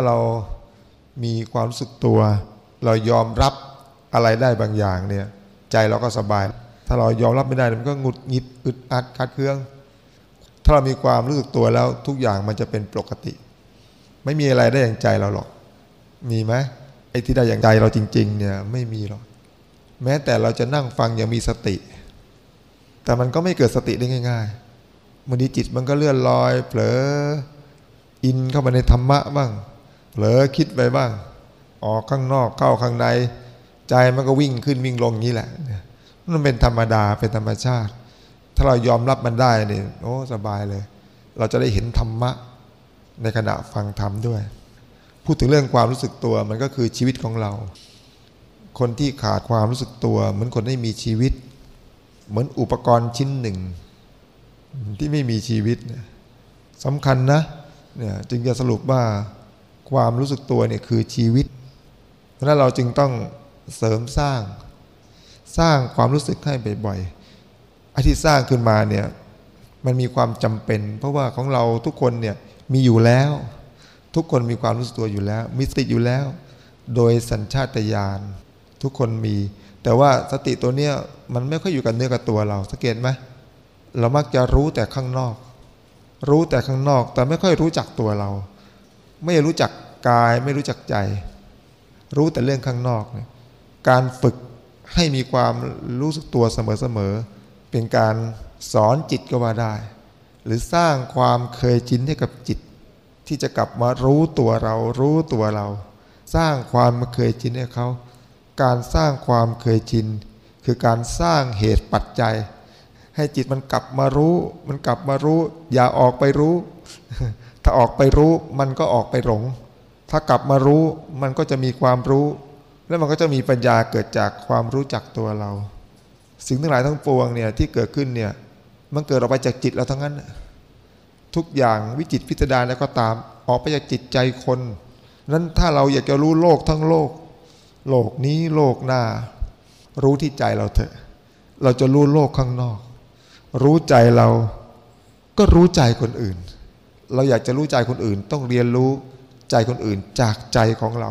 ถ้าเรามีความรู้สึกตัว เรายอมรับอะไรได้บางอย่างเนี่ย ใจเราก็สบาย ถ้าเรายอมรับไม่ได้มันก็หงุดหงิดอึดอัดขัดเคือง ถ้าเรามีความรู้สึกตัวแล้วทุกอย่างมันจะเป็นปกติ ไม่มีอะไรได้อย่างใจเราหรอก มีไหมไอ้ที่ได้อย่างใจเราจริง ๆ เนี่ยไม่มีหรอก แม้แต่เราจะนั่งฟังอย่างมีสติ แต่มันก็ไม่เกิดสติได้ง่ายๆมันดีจิตมันก็เลื่อนลอย เผลออินเข้ามาในธรรมะบ้าง เผลอคิดไปบ้าง ออกข้างนอกเข้าข้างใน ใจมันก็วิ่งขึ้นวิ่งลงนี้แหละมันเป็นธรรมดาเป็นธรรมชาติ ถ้าเรายอมรับมันได้เนี่ยโอ้สบายเลย เราจะได้เห็นธรรมะในขณะฟังธรรมด้วย พูดถึงเรื่องความรู้สึกตัวมันก็คือชีวิตของเรา คนที่ขาดความรู้สึกตัว เหมือนคนไม่มีชีวิต เหมือนอุปกรณ์ชิ้นหนึ่ง ที่ไม่มีชีวิตสำคัญนะเนี่ยจึงจะสรุปว่า ความรู้สึกตัวเนี่ยคือชีวิตเพราะนั้นเราจึงต้องเสริมสร้าง สร้างความรู้สึกให้บ่อยๆอ้ที่สร้างขึ้นมาเนี่ยมันมีความจำเป็น เพราะว่าของเราทุกคนเนี่ยมีอยู่แล้ว ทุกคนมีความรู้สึกตัวอยู่แล้ว มีสติอยู่แล้ว โดยสัญชาตญาณทุกคนมี แต่ว่าสติตัวเนี้ยมันไม่ค่อยอยู่กับเนื้อกับตัวเราสังเกตไหมเรามักจะรู้แต่ข้างนอก รู้แต่ข้างนอกแต่ไม่ค่อยรู้จักตัวเรา ไม่รู้จักกายไม่รู้จักใจ รู้แต่เรื่องข้างนอกเนี่ยการฝึกให้มีความรู้สึกตัวเสมอๆเป็นการสอนจิตก็ว่าได้ หรือสร้างความเคยชินให้กับจิต ที่จะกลับมารู้ตัวเรา รู้ตัวเรา สร้างความเคยชินให้เขา การสร้างความเคยชิน คือการสร้างเหตุปัจจัย ให้จิตมันกลับมารู้ มันกลับมารู้ อย่าออกไปรู้ ถ้าออกไปรู้มันก็ออกไปหลง ถ้ากลับมารู้มันก็จะมีความรู้ แล้วมันก็จะมีปัญญาเกิดจากความรู้จักตัวเรา สิ่งทั้งหลายทั้งปวงเนี่ยที่เกิดขึ้นเนี่ยมันเกิดออกไปจากจิตเราทั้งนั้น ทุกอย่างวิจิตพิจารแล้วก็ตามออกไปจากจิตใจคนนั้นถ้าเราอยากจะรู้โลกทั้งโลก โลกนี้โลกหน้า รู้ที่ใจเราเถอะ เราจะรู้โลกข้างนอก รู้ใจเราก็รู้ใจคนอื่น เราอยากจะรู้ใจคนอื่น ต้องเรียนรู้ใจคนอื่นจากใจของเรา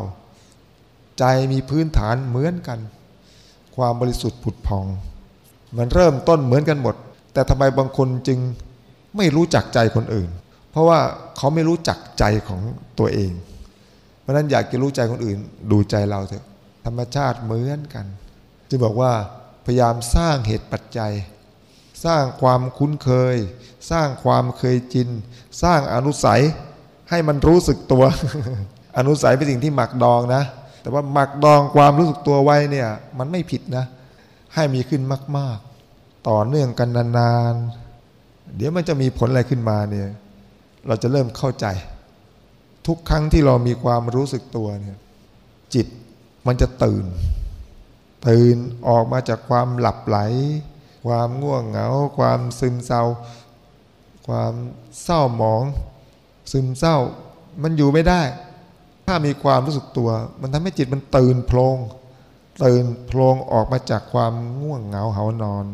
ใจมีพื้นฐานเหมือนกัน ความบริสุทธิ์ผุดพอง มันเริ่มต้นเหมือนกันหมด แต่ทำไมบางคนจึงไม่รู้จักใจคนอื่น เพราะว่าเขาไม่รู้จักใจของตัวเอง เพราะนั้นอยากจะรู้ใจคนอื่น ดูใจเราเถอะธรรมชาติเหมือนกัน จึงบอกว่าพยายามสร้างเหตุปัจจัย สร้างความคุ้นเคย สร้างความเคยจิน สร้างอนุสัยให้มันรู้สึกตัว อนุสัยเป็นสิ่งที่หมักดองนะ แต่ว่าหมักดองความรู้สึกตัวไว้เนี่ยมันไม่ผิดนะ ให้มีขึ้นมาก ๆ ต่อเนื่องกันนานๆ เดี๋ยวมันจะมีผลอะไรขึ้นมาเนี่ยเราจะเริ่มเข้าใจ ทุกครั้งที่เรามีความรู้สึกตัวเนี่ยจิตมันจะตื่น ตื่นออกมาจากความหลับไหล ความง่วงเหงา ความซึมเศร้า ความเศร้าหมอง ซึมเศร้า มันอยู่ไม่ได้ ถ้ามีความรู้สึกตัว มันทำให้จิตมันตื่นโพลงตื่นโพลงออกมาจากความง่วงเหงาเหานอน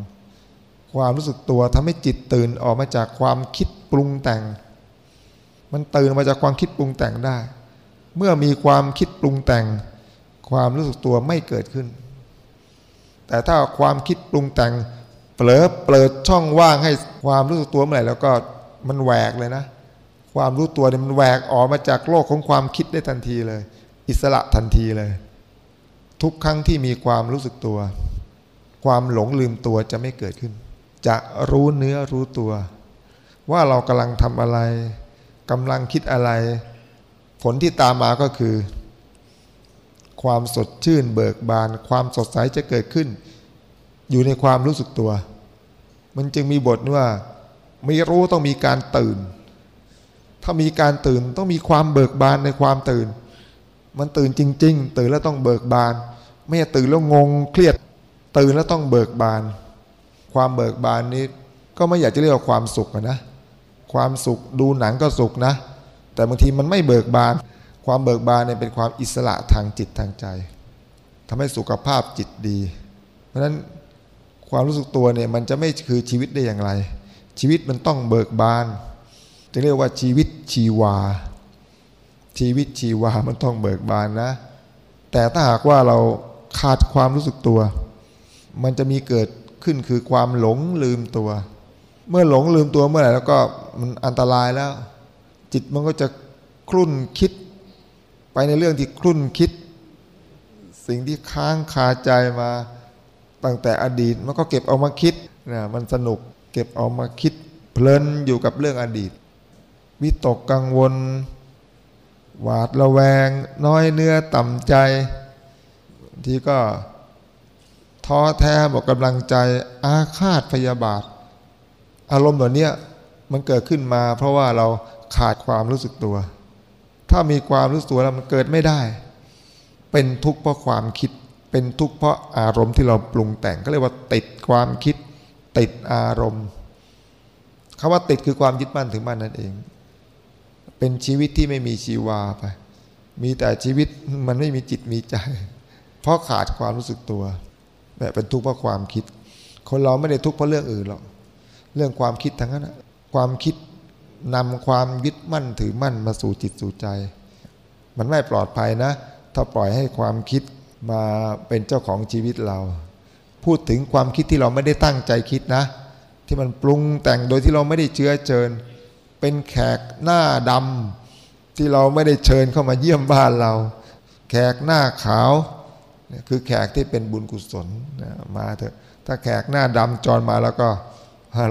ความรู้สึกตัวทำให้จิตตื่นออกมาจากความคิดปรุงแต่ง มันตื่นมาจากความคิดปรุงแต่งได้ เมื่อมีความคิดปรุงแต่ง ความรู้สึกตัวไม่เกิดขึ้น แต่ถ้าความคิดปรุงแต่ง เผลอเปิดช่องว่างให้ความรู้สึกตัวเมื่อไหร่แล้วก็มันแหวกเลยนะ ความรู้ตัวเนี่ยมันแหวกออกมาจากโลกของความคิดได้ทันทีเลย อิสระทันทีเลย ทุกครั้งที่มีความรู้สึกตัว ความหลงลืมตัวจะไม่เกิดขึ้น จะรู้เนื้อรู้ตัว ว่าเรากำลังทำอะไรกำลังคิดอะไร ผลที่ตามมาก็คือ ความสดชื่นเบิกบาน ความสดใสจะเกิดขึ้น อยู่ในความรู้สึกตัว มันจึงมีบทว่า ไม่รู้ต้องมีการตื่น ถ้ามีการตื่นต้องมีความเบิกบานในความตื่น มันตื่นจริง ๆ ตื่นแล้วต้องเบิกบาน ไม่ตื่นแล้วงงเครียด ตื่นแล้วต้องเบิกบาน ความเบิกบานนี้ก็ไม่อยากจะเรียกว่าความสุขนะ ความสุขดูหนังก็สุขนะ แต่บางทีมันไม่เบิกบาน ความเบิกบานเนี่ยเป็นความอิสระทางจิตทางใจทำให้สุขภาพจิตดี เพราะฉะนั้น ความรู้สึกตัวเนี่ยมันจะไม่คือชีวิตได้อย่างไร ชีวิตมันต้องเบิกบานจะเรียกว่าชีวิตชีวา ชีวิตชีวามันต้องเบิกบานนะ แต่ถ้าหากว่าเราขาดความรู้สึกตัว มันจะมีเกิดขึ้นคือความหลงลืมตัว เมื่อหลงลืมตัวเมื่อไหร่แล้วก็มันอันตรายแล้ว จิตมันก็จะคลุ่นคิด ไปในเรื่องที่คลุ่นคิด สิ่งที่ค้างคาใจมา ตั้งแต่อดีตมันก็เก็บเอามาคิดนะมันสนุกเก็บเอามาคิด เพลินอยู่กับเรื่องอดีต วิตกกังวล หวาดระแวง น้อยเนื้อต่ำใจ ที่ก็ท้อแท้บอกกำลังใจอาฆาตพยาบาท อารมณ์เหล่านี้มันเกิดขึ้นมา เพราะว่าเราขาดความรู้สึกตัว ถ้ามีความรู้สึกตัวแล้วมันเกิดไม่ได้ เป็นทุกข์เพราะความคิด เป็นทุกข์เพราะอารมณ์ที่เราปรุงแต่งก็เรียกว่าติดความคิดติดอารมณ์คำว่าติดคือความยึดมั่นถือมั่นนั่นเอง เป็นชีวิตที่ไม่มีชีวาไป มีแต่ชีวิตมันไม่มีจิตมีใจ เพราะขาดความรู้สึกตัวแบบเป็นทุกข์เพราะความคิด คนเราไม่ได้ทุกข์เพราะเรื่องอื่นหรอก เรื่องความคิดทั้งนั้นความคิดนำความยึดมั่นถือมั่นมาสู่จิตสู่ใจ มันไม่ปลอดภัยนะ ถ้าปล่อยให้ความคิด มาเป็นเจ้าของชีวิตเรา พูดถึงความคิดที่เราไม่ได้ตั้งใจคิดนะ ที่มันปรุงแต่งโดยที่เราไม่ได้เชื้อเชิญ เป็นแขกหน้าดำที่เราไม่ได้เชิญเข้ามาเยี่ยมบ้านเรา แขกหน้าขาวคือแขกที่เป็นบุญกุศลมาเถอะถ้าแขกหน้าดำจรมาแล้วก็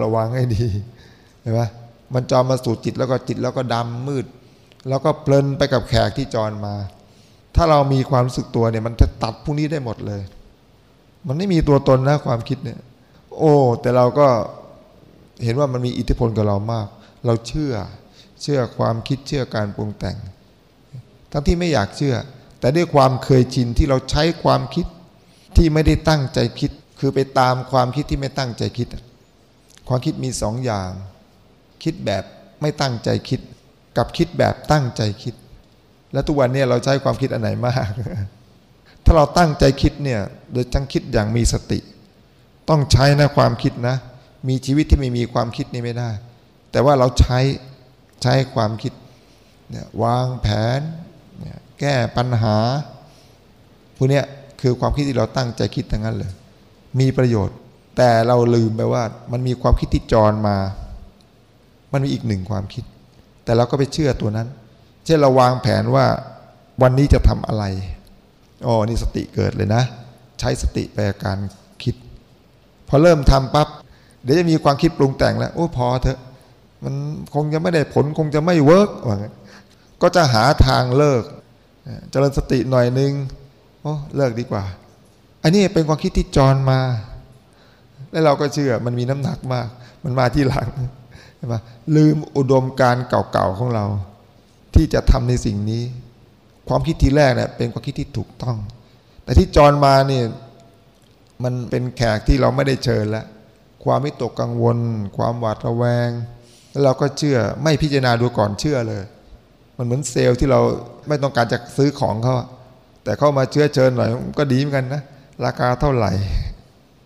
ระวังให้ดีเห็นไหมมันจรมาสู่จิตแล้วก็จิตแล้วก็ดำมืด แล้วก็เพลินไปกับแขกที่จรมา ถ้าเรามีความรู้สึกตัวเนี่ย มันจะตัดพวกนี้ได้หมดเลย มันไม่มีตัวตนนะความคิดเนี่ย โอ้ แต่เราก็เห็นว่ามันมีอิทธิพลกับเรามาก เราเชื่อ เชื่อความคิดเชื่อการปรุงแต่ง ทั้งที่ไม่อยากเชื่อ แต่ด้วยความเคยชินที่เราใช้ความคิดที่ไม่ได้ตั้งใจคิด คือไปตามความคิดที่ไม่ตั้งใจคิด ความคิดมีสองอย่าง คิดแบบไม่ตั้งใจคิด กับคิดแบบตั้งใจคิด และทุกวันนี้เราใช้ความคิดอันไหนมาก ถ้าเราตั้งใจคิดเนี่ย โดยทั้งคิดอย่างมีสติ ต้องใช้นะความคิดนะ มีชีวิตที่ไม่มีความคิดนี่ไม่ได้ แต่ว่าเราใช้ใช้ความคิดเนี่ยวางแผนเนี่ยแก้ปัญหาพวกนี้คือความคิดที่เราตั้งใจคิดทั้งนั้นเลย มีประโยชน์ แต่เราลืมไปว่า มันมีความคิดที่จรมา มันมีอีกหนึ่งความคิด แต่เราก็ไปเชื่อตัวนั้น เช่นเราวางแผนว่าวันนี้จะทำอะไรอ๋อนี่สติเกิดเลยนะ ใช้สติไปการคิด พอเริ่มทำปั๊บเดี๋ยวจะมีความคิดปรุงแต่งแล้ว โอ้พอเถอะ มันคงจะไม่ได้ผลคงจะไม่เวิร์กว่าก็จะหาทางเลิกเจริญสติหน่อยนึงโอ้เลิกดีกว่า อันนี้เป็นความคิดที่จรมา แล้วเราก็เชื่อมันมีน้ำหนักมาก มันมาที่หลังใช่ไหมลืมอุดมการเก่าๆของเรา ที่จะทำในสิ่งนี้ ความคิดทีแรกเนี่ยเป็นความคิดที่ถูกต้อง แต่ที่จรมาเนี่ยมันเป็นแขกที่เราไม่ได้เชิญแล้วความไม่ตกกังวล ความหวาดระแวง แล้วเราก็เชื่อไม่พิจารณาดูก่อนเชื่อเลย มันเหมือนเซลล์ที่เราไม่ต้องการจะซื้อของเขาแต่เข้ามาเชื้อเชิญหน่อยก็ดีเหมือนกันนะ ราคาเท่าไหร่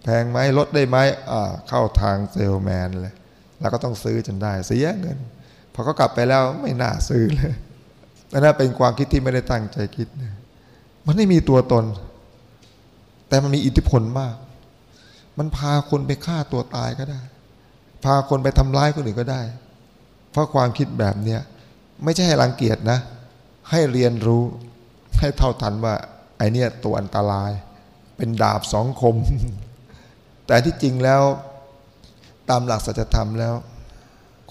แพงไหมลดได้ไหมอ่าเข้าทางเซลแมนเลยเราก็ต้องซื้อจนได้เสียเงิน อเขากลับไปแล้วไม่น่าซื้อเลยนั่นเป็นความคิดที่ไม่ได้ตั้งใจคิดมันไม่มีตัวตน แต่มันมีอิทธิพลมาก มันพาคนไปฆ่าตัวตายก็ได้ พาคนไปทำร้ายคนอื่นก็ได้ เพราะความคิดแบบเนี้ยไม่ใช่ให้รังเกียจนะ ให้เรียนรู้ให้เท่าทันว่า ไอเนี้ยตัวอันตราย เป็นดาบสองคม แต่ที่จริงแล้ว ตามหลักสัจธรรมแล้ว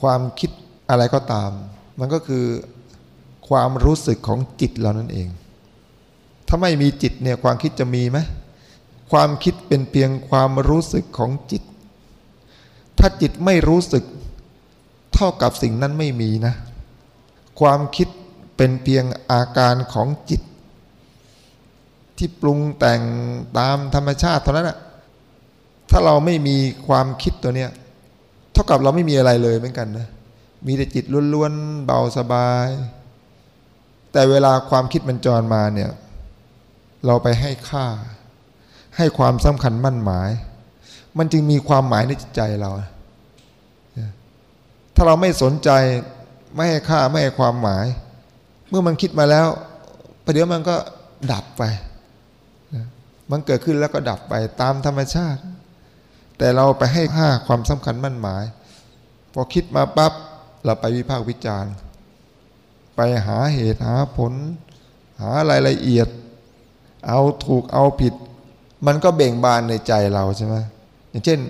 ความคิด อะไรก็ตาม มันก็คือความรู้สึกของจิตเรานั่นเอง ถ้าไม่มีจิตเนี่ยความคิดจะมีไหมความคิดเป็นเพียงความรู้สึกของจิต ถ้าจิตไม่รู้สึก เท่ากับสิ่งนั้นไม่มีนะ ความคิดเป็นเพียงอาการของจิต ที่ปรุงแต่งตามธรรมชาติเท่านั้นแหะถ้าเราไม่มีความคิดตัวเนี้ย เท่ากับเราไม่มีอะไรเลยเหมือนกันนะ มีแต่จิตล้วนๆเบาสบาย แต่เวลาความคิดมันจรมาเนี่ยเราไปให้ค่า ให้ความสำคัญมั่นหมาย มันจึงมีความหมายในจิตใจเรา ถ้าเราไม่สนใจไม่ให้ค่าไม่ให้ความหมาย เมื่อมันคิดมาแล้วประเดี๋ยวมันก็ดับไป มันเกิดขึ้นแล้วก็ดับไปตามธรรมชาติ แต่เราไปให้ค่าความสำคัญมั่นหมาย พอคิดมาปั๊บ เราไปวิพากษ์วิจารณ์ ไปหาเหตุหาผล หารายละเอียด เอาถูกเอาผิด มันก็เบ่งบานในใจเราใช่ไหมอย่างเช่น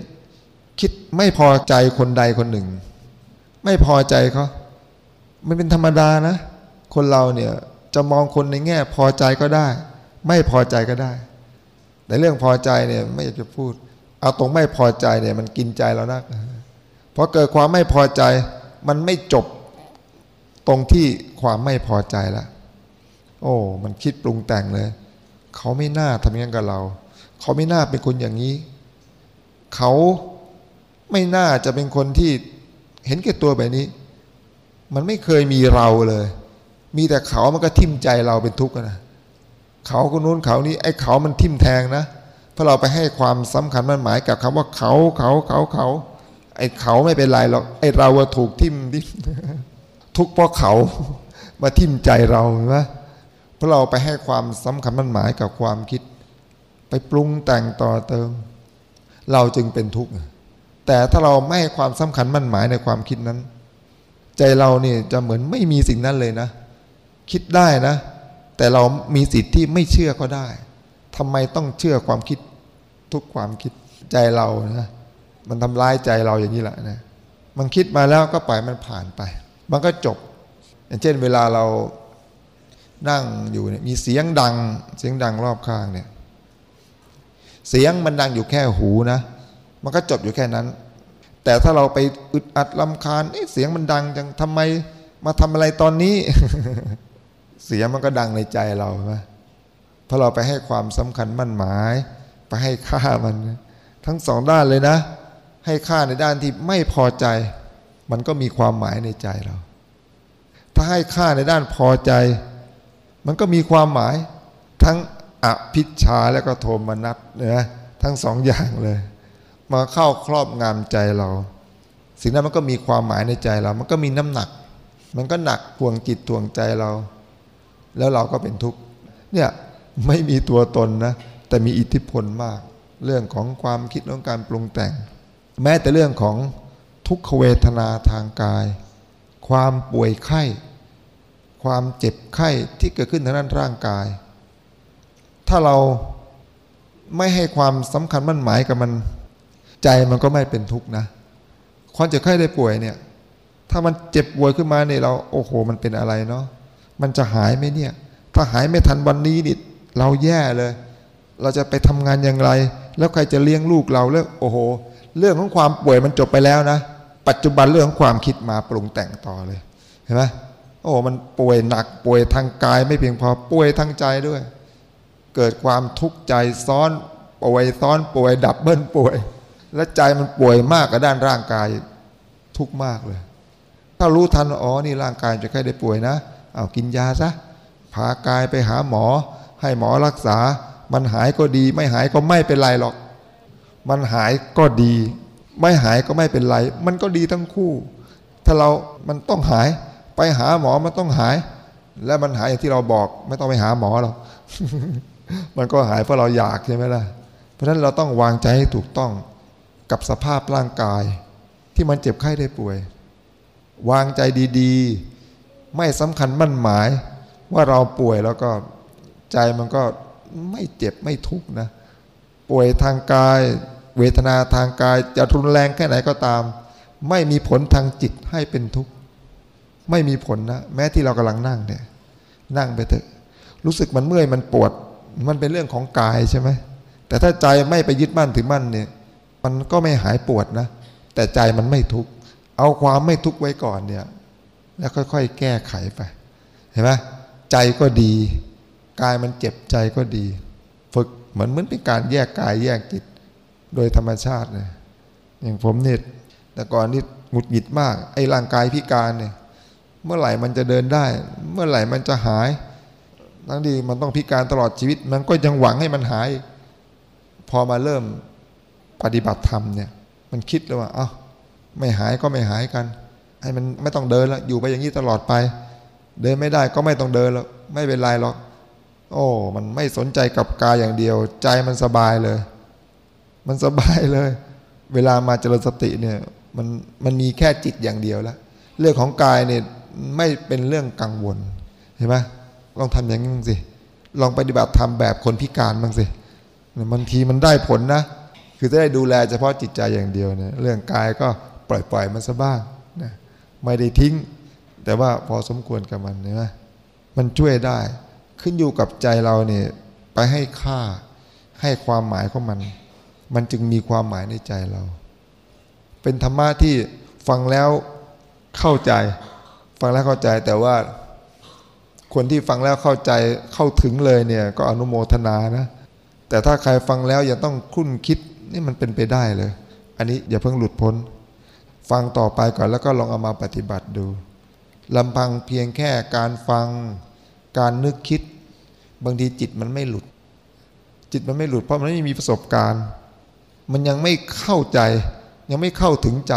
คิดไม่พอใจคนใดคนหนึ่ง ไม่พอใจเขามันเป็นธรรมดานะ คนเราเนี่ยจะมองคนในแง่พอใจก็ได้ ไม่พอใจก็ได้ แต่เรื่องพอใจเนี่ยไม่อยากจะพูด เอาตรงไม่พอใจเนี่ยมันกินใจเรานักพอเกิดความไม่พอใจ มันไม่จบตรงที่ความไม่พอใจแล้วโอ้ มันคิดปรุงแต่งเลย เขาไม่น่าทำอย่างนั้นกับเรา เขาไม่น่าเป็นคนอย่างนี้ เขาไม่น่าจะเป็นคนที่เห็นแก่ตัวแบบนี้ มันไม่เคยมีเราเลย มีแต่เขามันก็ทิ่มใจเราเป็นทุกข์นะเขาคนนู้นเขานี้ไอ้เขามันทิ่มแทงนะเพราะเราไปให้ความสำคัญมันหมายกับคำว่าเขาเขาเขาเขา ไอ้เขาไม่เป็นไรหรอกไอ้เราถูกทิ่มทิ่มทุกข์เพราะเขามาทิ่มใจเราเห็นไหมเพราะเราไปให้ความสำคัญมั่นหมายกับความคิด ไปปรุงแต่งต่อเติม เราจึงเป็นทุกข์แต่ถ้าเราไม่ให้ความสำคัญมั่นหมายในความคิดนั้น ใจเราเนี่ยจะเหมือนไม่มีสิ่งนั้นเลยนะ คิดได้นะ แต่เรามีสิทธิ์ที่ไม่เชื่อก็ได้ทำไมต้องเชื่อความคิดทุกความคิดใจเรานะ มันทำร้ายใจเราอย่างนี้แหละนะมันคิดมาแล้วก็ปล่อยมันผ่านไป มันก็จบ อย่างเช่นเวลาเรานั่งอยู่เนี่ยมีเสียงดัง เสียงดังรอบข้างเนี่ย เสียงมันดังอยู่แค่หูนะ มันก็จบอยู่แค่นั้น แต่ถ้าเราไปอึดอัดลำคาญเสียงมันดังจังทำไมมาทำอะไรตอนนี้ เสียงมันก็ดังในใจเราใช่ไหมพราเราไปให้ความสำคัญมั่นหมาย ไปให้ค่ามัน ทั้งสองด้านเลยนะ ให้ค่าในด้านที่ไม่พอใจ มันก็มีความหมายในใจเรา ถ้าให้ค่าในด้านพอใจ มันก็มีความหมาย ทั้งอภิชาและก็โทมนัสนี่ยทั้งสองอย่างเลย มาเข้าครอบงำใจเรา สิ่งนั้นมันก็มีความหมายในใจเรา มันก็มีน้ำหนัก มันก็หนักทวงจิตทวงใจเรา แล้วเราก็เป็นทุกข์เนี่ยไม่มีตัวตนนะ แต่มีอิทธิพลมาก เรื่องของความคิดเรื่องการปรุงแต่ง แม้แต่เรื่องของทุกขเวทนาทางกาย ความป่วยไข้ ความเจ็บไข้ที่เกิดขึ้นทางด้านร่างกาย ถ้าเราไม่ให้ความสำคัญมั่นหมายกับมัน ใจมันก็ไม่เป็นทุกข์นะ ความเจ็บไข้ได้ป่วยเนี่ย ถ้ามันเจ็บป่วยขึ้นมาเนี่ยเราโอ้โห มันเป็นอะไรเนาะมันจะหายไหมเนี่ย ถ้าหายไม่ทันวันนี้นี่เราแย่เลย เราจะไปทำงานอย่างไร แล้วใครจะเลี้ยงลูกเราแล้วโอ้โห เรื่องของความป่วยมันจบไปแล้วนะ ปัจจุบันเรื่องของความคิดมาปรุงแต่งต่อเลยเห็นไหมโอ้มันป่วยหนักป่วยทางกายไม่เพียงพอป่วยทางใจด้วย เกิดความทุกข์ใจซ้อนป่วยซ้อนป่วยดับเบิลป่วย และใจมันป่วยมากกับด้านร่างกายทุกข์มากเลย ถ้ารู้ทันอ๋อนี่ร่างกายจะใกล้ได้ป่วยนะเอากินยาซะพากายไปหาหมอ ให้หมอรักษา มันหายก็ดีไม่หายก็ไม่เป็นไรหรอก มันหายก็ดี ไม่หายก็ไม่เป็นไร มันก็ดีทั้งคู่ ถ้าเรามันต้องหาย ไปหาหมอมันต้องหาย และมันหายอย่างที่เราบอก ไม่ต้องไปหาหมอหรอกมันก็หายเพราะเราอยากใช่ไหมล่ะ เพราะฉะนั้นเราต้องวางใจให้ถูกต้องกับสภาพร่างกาย ที่มันเจ็บไข้ได้ป่วย วางใจดีๆ ไม่สำคัญมั่นหมาย ว่าเราป่วยแล้วก็ใจมันก็ไม่เจ็บไม่ทุกข์นะ ป่วยทางกาย เวทนาทางกาย จะรุนแรงแค่ไหนก็ตาม ไม่มีผลทางจิตให้เป็นทุกข์ไม่มีผลนะแม้ที่เรากำลังนั่งเนี่ย นั่งไปเถอะ รู้สึกมันเมื่อยมันปวด มันเป็นเรื่องของกายใช่ไหมแต่ถ้าใจไม่ไปยึดมั่นถือมั่นเนี่ย มันก็ไม่หายปวดนะ แต่ใจมันไม่ทุกข์เอาความไม่ทุกข์ไว้ก่อนเนี่ย แล้วค่อยๆ แก้ไขไป เห็นไหมใจก็ดี กายมันเจ็บใจก็ดี เหมือนเหมือนเป็นการแยกกายแยกจิต โดยธรรมชาติเลยอย่างผมเนี่ยแต่ก่อนนี่หงุดหงิดมาก ไอ้ร่างกายพิการเนี่ยเมื่อไหร่มันจะเดินได้ เมื่อไหร่มันจะหายทั้งที่มันต้องพิการตลอดชีวิต มันก็ยังหวังให้มันหาย พอมาเริ่มปฏิบัติธรรมเนี่ยมันคิดเลยว่าเอ้าไม่หายก็ไม่หายกัน ให้มันไม่ต้องเดินแล้วอยู่ไปอย่างนี้ตลอดไป เดินไม่ได้ก็ไม่ต้องเดินแล้วไม่เป็นไรหรอก โอ้มันไม่สนใจกับกายอย่างเดียว ใจมันสบายเลย มันสบายเลย เวลามาเจริญสติเนี่ยมันมันมีแค่จิตอย่างเดียวแล้วเรื่องของกายเนี่ยไม่เป็นเรื่องกังวลเห็นไหมลองทำอย่างนี้สิลองปฏิบัติทำแบบคนพิการบ้างสิบางทีมันได้ผลนะ คือจะได้ดูแลเฉพาะจิตใจอย่างเดียวเนี่ยเรื่องกายก็ปล่อยๆมันซะบ้างนะไม่ได้ทิ้ง แต่ว่าพอสมควรกับมันเห็นไหมมันช่วยได้ ขึ้นอยู่กับใจเราเนี่ยไปให้ค่าให้ความหมายของมัน มันจึงมีความหมายในใจเรา เป็นธรรมะที่ฟังแล้วเข้าใจ ฟังแล้วเข้าใจแต่ว่า คนที่ฟังแล้วเข้าใจเข้าถึงเลยเนี่ย ก็อนุโมทนานะ แต่ถ้าใครฟังแล้วยังต้องคุ้นคิดนี่มันเป็นไปได้เลย อันนี้อย่าเพิ่งหลุดพ้น ฟังต่อไปก่อนแล้วก็ลองเอามาปฏิบัติดูลำพังเพียงแค่การฟัง การนึกคิด บางทีจิตมันไม่หลุด จิตมันไม่หลุดเพราะมันไม่มีประสบการณ์ มันยังไม่เข้าใจ ยังไม่เข้าถึงใจ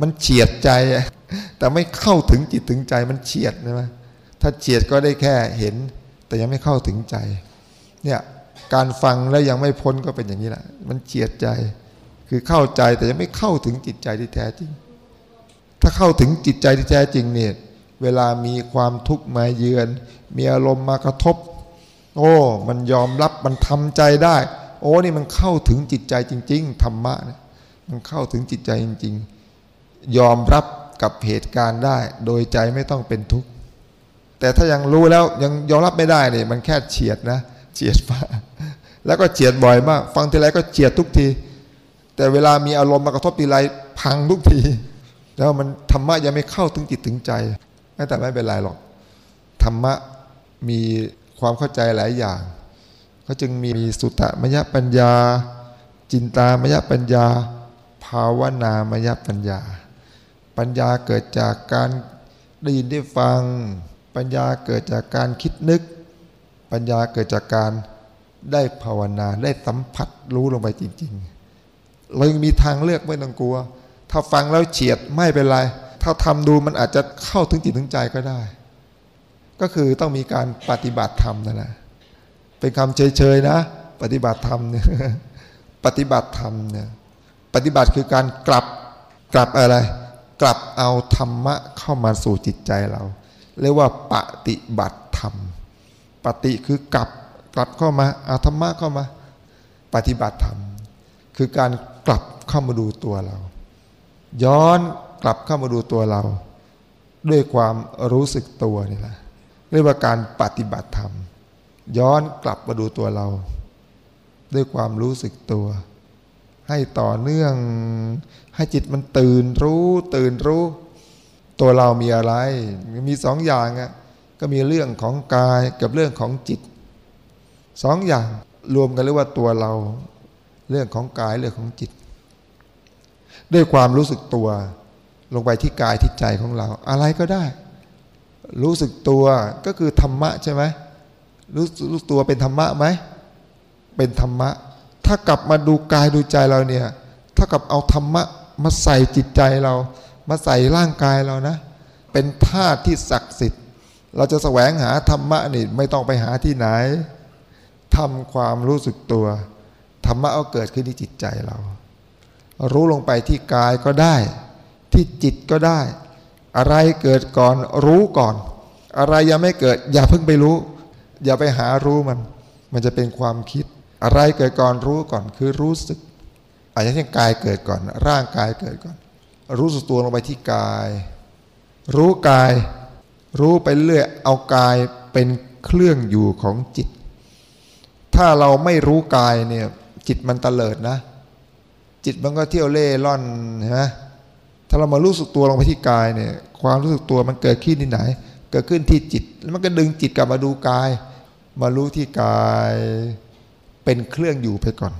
มันเฉียดใจ แต่ไม่เข้าถึงจิตถึงใจมันเฉียดใช่ไหมถ้าเฉียดก็ได้แค่เห็น แต่ยังไม่เข้าถึงใจ เนี่ยการฟังแล้วยังไม่พ้นก็เป็นอย่างนี้แหละมันเฉียดใจ คือเข้าใจแต่ยังไม่เข้าถึงจิตใจที่แท้จริง ถ้าเข้าถึงจิตใจที่แท้จริงเนี่ย เวลามีความทุกข์มาเยือน มีอารมณ์มากระทบ โอ้ มันยอมรับมันทำใจได้ โอ้นี่มันเข้าถึงจิตใจจริง ๆธรรมะเนี่ยมันเข้าถึงจิตใจจริง ๆ ยอมรับกับเหตุการณ์ได้ โดยใจไม่ต้องเป็นทุกข์แต่ถ้ายังรู้แล้วยังยอมรับไม่ได้เนี่ยมันแค่เฉียดนะเฉียดมาแล้วก็เฉียดบ่อยมาก ฟังทีไรก็เฉียดทุกที แต่เวลามีอารมณ์มากระทบทีไรพังทุกที แล้วมันธรรมะยังไม่เข้าถึงจิตถึงใจ แต่ไม่เป็นไรหรอก ธรรมะมีความเข้าใจหลายอย่าง ก็จึงมีสุตตมยปัญญา จินตามยปัญญา ภาวนามยปัญญา ปัญญาเกิดจากการได้ยินได้ฟัง ปัญญาเกิดจากการคิดนึก ปัญญาเกิดจากการได้ภาวนาได้สัมผัสรู้ลงไปจริง ๆ เรายังมีทางเลือกไม่ต้องกลัว ถ้าฟังแล้วเฉียดไม่เป็นไร ถ้าทำดูมันอาจจะเข้าถึงจิตถึงใจก็ได้ ก็คือต้องมีการปฏิบัติธรรมนั่นแหละเป็นคำเฉยๆนะ ปฏิบัติธรรมเนี่ยปฏิบัติธรรมเนี่ยปฏิบัติคือการกลับกลับอะไร กลับเอาธรรมะเข้ามาสู่จิตใจเรา เรียกว่าปฏิบัติธรรม ปฏิคือกลับกลับเข้ามาเอาธรรมะเข้ามา ปฏิบัติธรรม คือการกลับเข้ามาดูตัวเรา ย้อน กลับเข้ามาดูตัวเรา ด้วยความรู้สึกตัวนี่แหละเรียกว่าการปฏิบัติธรรม ย้อนกลับมาดูตัวเรา ด้วยความรู้สึกตัว ให้ต่อเนื่อง ให้จิตมันตื่นรู้ ตื่นรู้ ตัวเรามีอะไร มีสองอย่างอะก็มีเรื่องของกายกับเรื่องของจิตสองอย่างรวมกันเรียกว่าตัวเรา เรื่องของกายเรื่องของจิต ด้วยความรู้สึกตัว ลงไปที่กายที่ใจของเรา อะไรก็ได้ รู้สึกตัวก็คือธรรมะใช่ไหมรู้รู้ตัวเป็นธรรมะไหมเป็นธรรมะ ถ้ากลับมาดูกายดูใจเราเนี่ยถ้ากับเอาธรรมะมาใส่จิตใจเรา มาใส่ร่างกายเรานะ เป็นธาตุที่ศักดิ์สิทธิ์ เราจะแสวงหาธรรมะนี่ไม่ต้องไปหาที่ไหนทำความรู้สึกตัวธรรมะเอาเกิดขึ้นที่จิตใจเรา รู้ลงไปที่กายก็ได้ ที่จิตก็ได้ อะไรเกิดก่อนรู้ก่อน อะไรยังไม่เกิด อย่าเพิ่งไปรู้ อย่าไปหารู้มัน มันจะเป็นความคิด อะไรเกิดก่อนรู้ก่อนคือรู้สึกอาจจะเช่นกายเกิดก่อน ร่างกายเกิดก่อน รู้สึกตัวลงไปที่กาย รู้กาย รู้ไปเรื่อยเอากายเป็นเครื่องอยู่ของจิต ถ้าเราไม่รู้กายเนี่ยจิตมันตะเลิดนะ จิตมันก็เที่ยวเล่ร่อนใช่ไหม ถ้าเรามารู้สึกตัวลงไปที่กายเนี่ย ความรู้สึกตัวมันเกิดขึ้นที่ไหน เกิดขึ้นที่จิต แล้วมันก็ดึงจิตกลับมาดูกาย มารู้ที่กายเป็นเครื่องอยู่ไปก่อน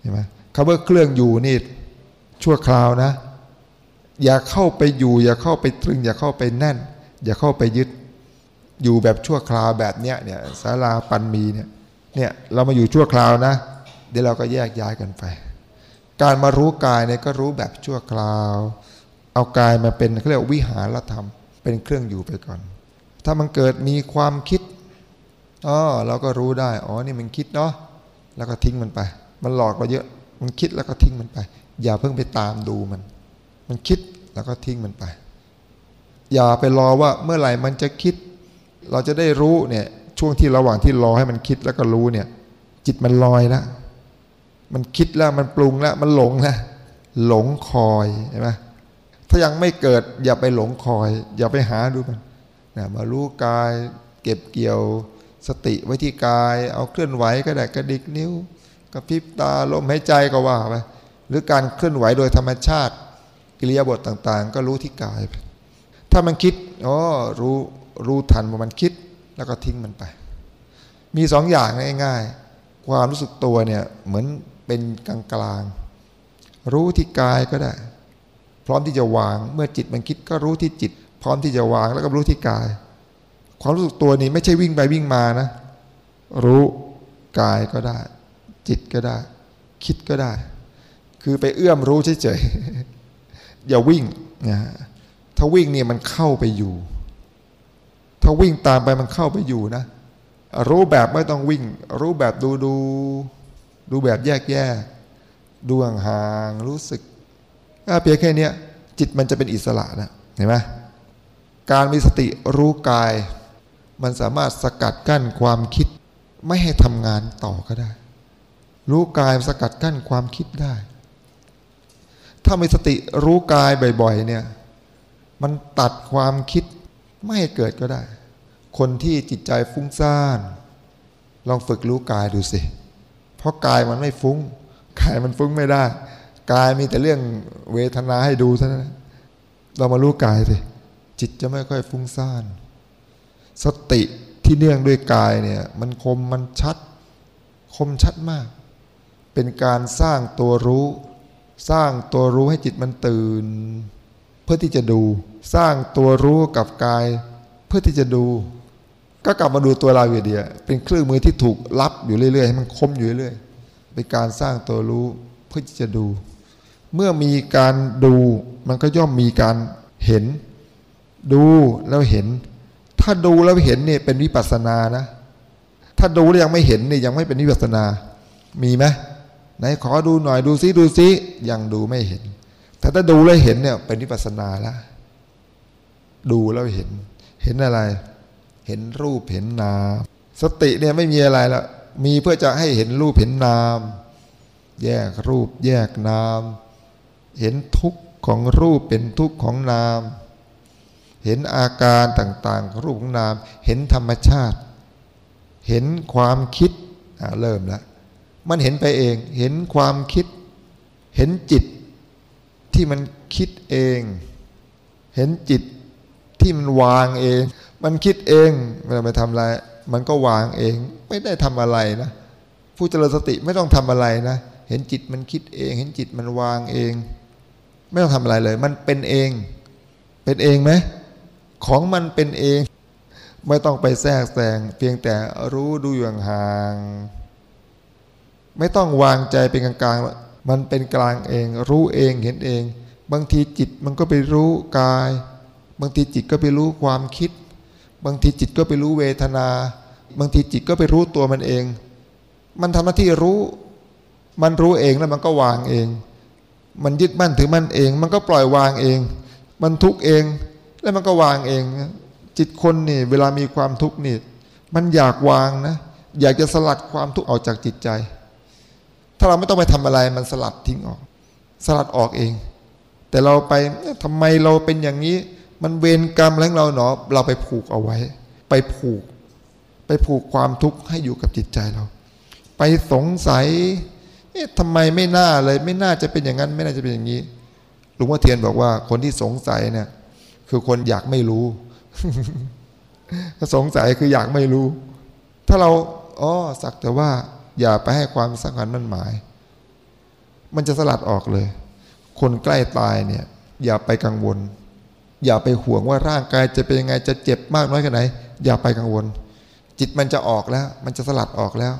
เห็นไหมคำว่าเครื่องอยู่นี่ชั่วคราวนะ อย่าเข้าไปอยู่ อย่าเข้าไปตรึง อย่าเข้าไปแน่น อย่าเข้าไปยึดอยู่แบบชั่วคราวแบบเนี้ยเนี่ยสาราปันมีเนี่ยเนี่ยเรามาอยู่ชั่วคราวนะ เดี๋ยวเราก็แยกย้ายกันไป การมารู้กายเนี่ยก็รู้แบบชั่วคราว เอากายมาเป็นเขาเรียกวิหารธรรม เป็นเครื่องอยู่ไปก่อน ถ้ามันเกิดมีความคิดอ๋อเราก็รู้ได้ อ๋อนี่มันคิดเนาะแล้วก็ทิ้งมันไป มันหลอกเราเยอะ มันคิดแล้วก็ทิ้งมันไป อย่าเพิ่งไปตามดูมัน มันคิดแล้วก็ทิ้งมันไป อย่าไปรอว่าเมื่อไหร่มันจะคิด เราจะได้รู้เนี่ยช่วงที่ระหว่างที่รอให้มันคิดแล้วก็รู้เนี่ย จิตมันลอยแล้วมันคิดแล้วมันปรุงแล้วมันหลงแล้วหลงคอยเห็นไหม ถ้ายังไม่เกิดอย่าไปหลงคอย อย่าไปหาดูมันนะมารู้กายเก็บเกี่ยวสติไว้ที่กาย เอาเคลื่อนไหวก็ได้กระดิกนิ้วกระพริบตาลมหายใจก็ว่าไปหรือการเคลื่อนไหวโดยธรรมชาติกิริยาบทต่างๆ ก็รู้ที่กายไปถ้ามันคิดอ๋อรู้รู้ทันว่ามันคิดแล้วก็ทิ้งมันไป มีสองอย่างง่ายๆ ความรู้สึกตัวเนี่ยเหมือนเป็นกลางๆรู้ที่กายก็ได้ พร้อมที่จะวาง เมื่อจิตมันคิดก็รู้ที่จิต พร้อมที่จะวางแล้วก็รู้ที่กาย ความรู้สึกตัวนี้ไม่ใช่วิ่งไปวิ่งมานะ รู้กายก็ได้ จิตก็ได้ คิดก็ได้ คือไปเอื้อมรู้เฉยๆอย่าวิ่งนะถ้าวิ่งเนี่ยมันเข้าไปอยู่ ถ้าวิ่งตามไปมันเข้าไปอยู่นะ รู้แบบไม่ต้องวิ่ง รู้แบบดูดู ดูแบบแยกแยกดูห่างๆรู้สึก ถ้าเพียงแค่นี้จิตมันจะเป็นอิสระนะเห็นไหมการมีสติรู้กาย มันสามารถสกัดกั้นความคิด ไม่ให้ทำงานต่อก็ได้ รู้กายสกัดกั้นความคิดได้ ถ้ามีสติรู้กายบ่อยๆเนี่ยมันตัดความคิดไม่ให้เกิดก็ได้ คนที่จิตใจฟุ้งซ่าน ลองฝึกรู้กายดูสิ เพราะกายมันไม่ฟุ้ง กายมันฟุ้งไม่ได้ กายมีแต่เรื่องเวทนาให้ดูเท่านั้นเรามารู้กายสิจิตจะไม่ค่อยฟุ้งซ่าน สติที่เนื่องด้วยกายเนี่ยมันคมมันชัด คมชัดมาก เป็นการสร้างตัวรู้ สร้างตัวรู้ให้จิตมันตื่น เพื่อที่จะดู สร้างตัวรู้กับกาย เพื่อที่จะดู ก็กลับมาดูตัวเราอยู่เดียวเป็นเครื่องมือที่ถูกรับอยู่เรื่อยๆให้มันคมอยู่เรื่อยๆเป็นการสร้างตัวรู้เพื่อที่จะดู เมื่อมีการดูมันก็ย่อมมีการเห็น ดูแล้วเห็น ถ้าดูแล้วเห็นเนี่ยเป็นวิปัสสนานะ ถ้าดูแล้วยังไม่เห็นเนี่ยยังไม่เป็นวิปัสสนา มีไหมไหนขอดูหน่อยดูซิดูซิยังดูไม่เห็น แต่ถ้าดูแล้วเห็นเนี่ยเป็นวิปัสสนาแล้วดูแล้วเห็น เห็นอะไร เห็นรูปเห็นนาม สติเนี่ยไม่มีอะไรละมีเพื่อจะให้เห็นรูปเห็นนาม แยกรูปแยกนาม เห็นทุกข์ของรูปเป็นทุกข์ของนาม เห็นอาการต่างๆของรูปของนาม เห็นธรรมชาติ เห็นความคิดเริ่มแล้วมันเห็นไปเอง เห็นความคิด เห็นจิตที่มันคิดเอง เห็นจิตที่มันวางเอง มันคิดเองเวลาไปทำอะไร มันก็วางเอง ไม่ได้ทำอะไรนะ ผู้เจริญสติไม่ต้องทำอะไรนะ เห็นจิตมันคิดเอง เห็นจิตมันวางเอง ไม่ต้องทำอะไรเลย มันเป็นเอง เป็นเองไหมของมันเป็นเอง ไม่ต้องไปแทรกแซงเพียงแต่รู้ดูอย่างห่าง ไม่ต้องวางใจเป็นกลางๆ มันเป็นกลางเอง รู้เองเห็นเอง บางทีจิตมันก็ไปรู้กาย บางทีจิตก็ไปรู้ความคิด บางทีจิตก็ไปรู้เวทนา บางทีจิตก็ไปรู้ตัวมันเอง มันทำหน้าที่รู้ มันรู้เองแล้วมันก็วางเอง มันยึดมั่นถือมั่นเอง มันก็ปล่อยวางเอง มันทุกข์เอง แล้วมันก็วางเอง จิตคนนี่เวลามีความทุกข์นี่มันอยากวางนะ อยากจะสลัดความทุกข์ออกจากจิตใจ ถ้าเราไม่ต้องไปทำอะไรมันสลัดทิ้งออก สลัดออกเอง แต่เราไปทำไมเราเป็นอย่างนี้ มันเวรกรรมแล้วเราเนาะเราไปผูกเอาไว้ ไปผูก ไปผูกความทุกข์ให้อยู่กับจิตใจเรา ไปสงสัย อ๊ะทำไมไม่น่าเลย ไม่น่าจะเป็นอย่างนั้น ไม่น่าจะเป็นอย่างนี้หลวงพ่อเทียนบอกว่าคนที่สงสัยเนี่ย คือคนอยากไม่รู้ถ้าสงสัยคืออยากไม่รู้ ถ้าเราอ๋อสักแต่ว่า อย่าไปให้ความสำคัญมั่นหมาย มันจะสลัดออกเลย คนใกล้ตายเนี่ย อย่าไปกังวล อย่าไปห่วงว่าร่างกายจะเป็นยังไงจะเจ็บมากน้อยแค่ไหน อย่าไปกังวล จิตมันจะออกแล้ว มันจะสลัดออกแล้ว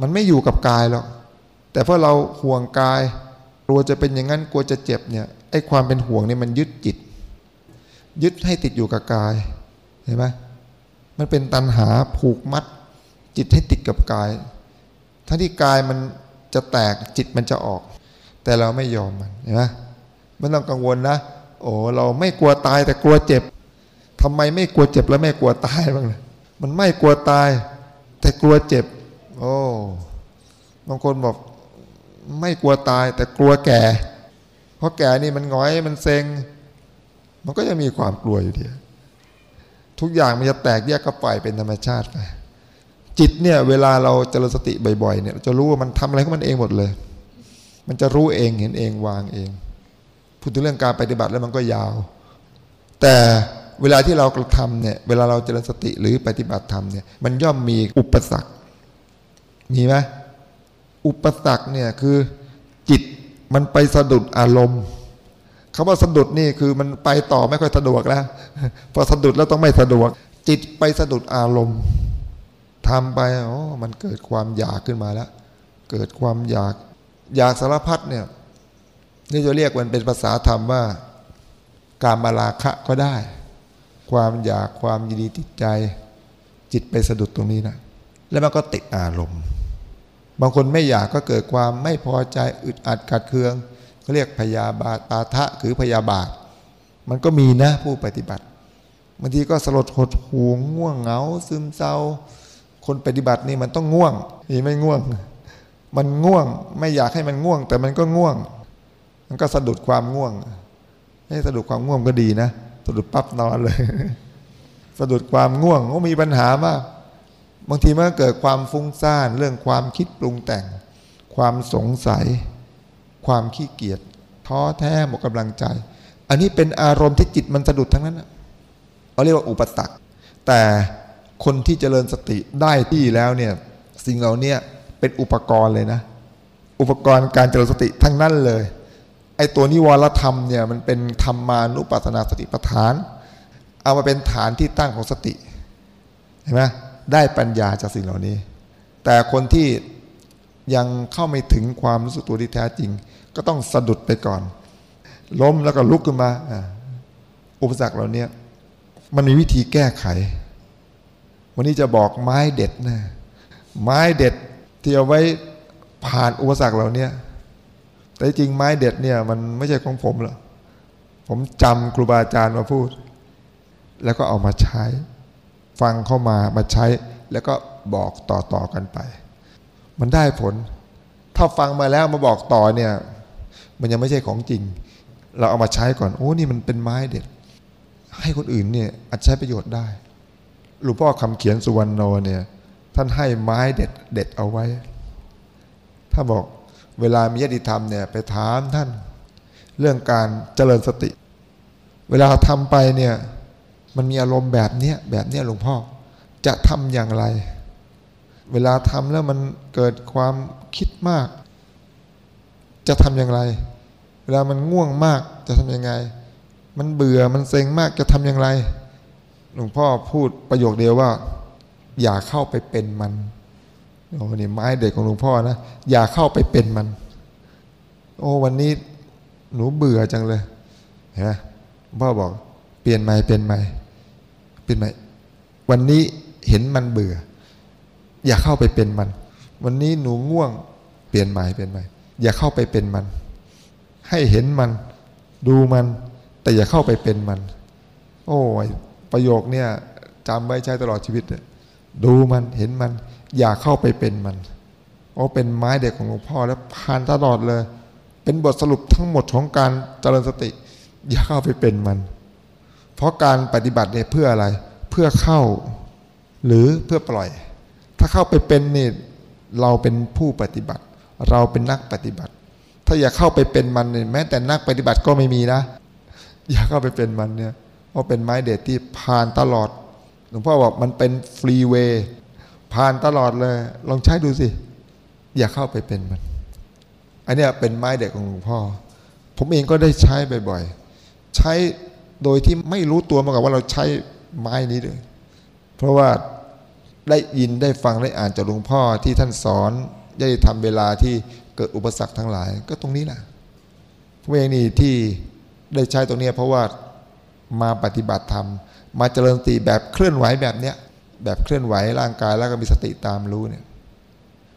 มันไม่อยู่กับกายหรอก แต่เพราะเราห่วงกาย กลัวจะเป็นอย่างนั้นกลัวจะเจ็บเนี่ยไอ้ความเป็นห่วงเนี่ยมันยึดจิต ยึดให้ติดอยู่กับกายเห็นไหมมันเป็นตันหาผูกมัด จิตให้ติดกับกายทั้งที่กายมันจะแตกจิตมันจะออก แต่เราไม่ยอมมันเห็นไหมไม่ต้องกังวลนะโอ้เราไม่กลัวตายแต่กลัวเจ็บทำไมไม่กลัวเจ็บแล้วไม่กลัวตายบ้างเลยมันไม่กลัวตาย แต่กลัวเจ็บ โอ้บางคนบอก ไม่กลัวตายแต่กลัวแก่ เพราะแก่นี่มันง้อยมันเซ็ง มันก็ยังมีความกลัวอยู่ดีทุกอย่างมันจะแตกแยกก็ปล่อยเป็นธรรมชาติไปจิตเนี่ยเวลาเราเจริญสติบ่อยๆเนี่ยจะรู้ว่ามันทำอะไรของมันเองหมดเลย มันจะรู้เองเห็นเองวางเอง พูดถึงเรื่องการปฏิบัติแล้วมันก็ยาว แต่เวลาที่เรากระทำเนี่ยเวลาเราเจริญสติหรือปฏิบัติธรรมเนี่ยมันย่อมมีอุปสรรค มีไหม อุปสรรคเนี่ยคือจิตมันไปสะดุดอารมณ์คาว่าสะดุดนี่คือมันไปต่อไม่ค่อยสะดวกแล้วพอสะดุดแล้วต้องไม่สะดวก จิตไปสะดุดอารมณ์ทำไปอ๋อมันเกิดความอยากขึ้นมาแล้ว เกิดความอยาก อยากสารพัดเนี่ยนี่จะเรียกมันเป็นภาษาธรรมว่า การมาลาคะก็ได้ ความอยากความยินดีติดใจ จิตไปสะดุดตรงนี้นะแล้วมันก็ติดอารมณ์ บางคนไม่อยากก็เกิดความไม่พอใจอึดอัดกัดเคืองเขาเรียกพยาบาทตาทะคือพยาบาท มันก็มีนะผู้ปฏิบัติบางทีก็สลดหดหูง่วงเหงา ซึมเศร้า คนปฏิบัตินี่มันต้องง่วงมีไม่ง่วง มันง่วงไม่อยากให้มันง่วง แต่มันก็ง่วง มันก็สะดุดความง่วงให้สะดุดความง่วงก็ดีนะสะดุดปั๊บนอนเลย สะดุดความง่วงก็มีปัญหามาก บางทีมันก็เกิดความฟุ้งซ่านเรื่องความคิดปรุงแต่ง ความสงสัย ความขี้เกียจท้อแท้หมดกำลังใจ อันนี้เป็นอารมณ์ที่จิตมันสะดุดทั้งนั้นเราเรียกว่าอุปตักแต่คนที่เจริญสติได้ที่แล้วเนี่ยสิ่งเหล่านี้เป็นอุปกรณ์เลยนะ อุปกรณ์การเจริญสติทั้งนั้นเลยไอ้ตัวนิวรธรรมเนี่ยมันเป็นธรรมานุปัสสนาสติปัฏฐาน เอามาเป็นฐานที่ตั้งของสติเห็นไหม ได้ปัญญาจากสิ่งเหล่านี้ แต่คนที่ยังเข้าไม่ถึงความรู้สึกตัวที่แท้จริง ก็ต้องสะดุดไปก่อน ล้มแล้วก็ลุกขึ้นมา อุปสรรคเหล่านี้มันมีวิธีแก้ไข วันนี้จะบอกไม้เด็ดนะไม้เด็ดที่เอาไว้ผ่านอุปสรรคเหล่านี้แต่จริงไม้เด็ดเนี่ยมันไม่ใช่ของผมหรอกผมจำครูบาอาจารย์มาพูด แล้วก็เอามาใช้ ฟังเข้ามามาใช้แล้วก็บอกต่อๆกันไป มันได้ผล ถ้าฟังมาแล้วมาบอกต่อเนี่ย มันยังไม่ใช่ของจริง เราเอามาใช้ก่อน โอ้นี่มันเป็นไม้เด็ด ให้คนอื่นเนี่ยอาจใช้ประโยชน์ได้หลวงพ่อคำเขียนสุวรรณโนเนี่ย ท่านให้ไม้เด็ดเด็ดเอาไว้ ถ้าบอกเวลามีญาติธรรมเนี่ยไปถามท่าน เรื่องการเจริญสติ เวลาทำไปเนี่ย มันมีอารมณ์แบบเนี้ยแบบเนี้ยหลวงพ่อ จะทำอย่างไร เวลาทำแล้วมันเกิดความคิดมาก จะทำอย่างไร เวลามันง่วงมากจะทำยังไง มันเบื่อมันเซ็งมากจะทำอย่างไร หลวงพ่อพูดประโยคเดียวว่า อย่าเข้าไปเป็นมันโอ้นี่ไม้เด็กของหลวงพ่อนะอย่าเข้าไปเป็นมัน โอ้วันนี้หนูเบื่อจังเลยเห็นไหมพ่อบอกเปลี่ยนใหม่เปลี่ยนใหม่ เปลี่ยนใหมวันนี้เห็นมันเบื่อ อย่าเข้าไปเป็นมัน วันนี้หนูง่วงเปลี่ยนใหม่เปลี่ยนใหม่ อย่าเข้าไปเป็นมัน ให้เห็นมัน ดูมัน แต่อย่าเข้าไปเป็นมัน โอ้ยประโยคเนี่ยจำไว้ใช้ตลอดชีวิตเลยดูมันเห็นมัน อย่าเข้าไปเป็นมันโอ้เป็นไม้เด็กของหลวงพ่อแล้วผ่านตลอดเลย เป็นบทสรุปทั้งหมดของการเจริญสติ อย่าเข้าไปเป็นมัน เพราะการปฏิบัติเนี่ยเพื่ออะไร เพื่อเข้าหรือเพื่อปล่อย ถ้าเข้าไปเป็นนี่เราเป็นผู้ปฏิบัติ เราเป็นนักปฏิบัติ ถ้าอยากเข้าไปเป็นมันเนี่ยแม้แต่นักปฏิบัติก็ไม่มีนะ อยากเข้าไปเป็นมันเนี่ยเพราะเป็นไม้เด็ดที่ผ่านตลอดหลวงพ่อบอกมันเป็นฟรีเวย์ผ่านตลอดเลย ลองใช้ดูสิ อย่าเข้าไปเป็นมัน อันนี้เป็นไม้เด็ดของหลวงพ่อ ผมเองก็ได้ใช้บ่อยๆ ใช้ โดยที่ไม่รู้ตัวมากับว่าเราใช้ไม้นี้เลย เพราะว่าได้ยินได้ฟังได้อ่านจากหลวงพ่อที่ท่านสอนได้ทำเวลาที่เกิดอุปสรรคทั้งหลาย ก็ตรงนี้แหละพวกเองนี่ที่ได้ใช้ตรงนี้เพราะว่ามาปฏิบัติธรรม มาเจริญสติแบบเคลื่อนไหวแบบเนี้ยแบบเคลื่อนไหวร่างกายแล้วก็มีสติตามรู้เนี่ย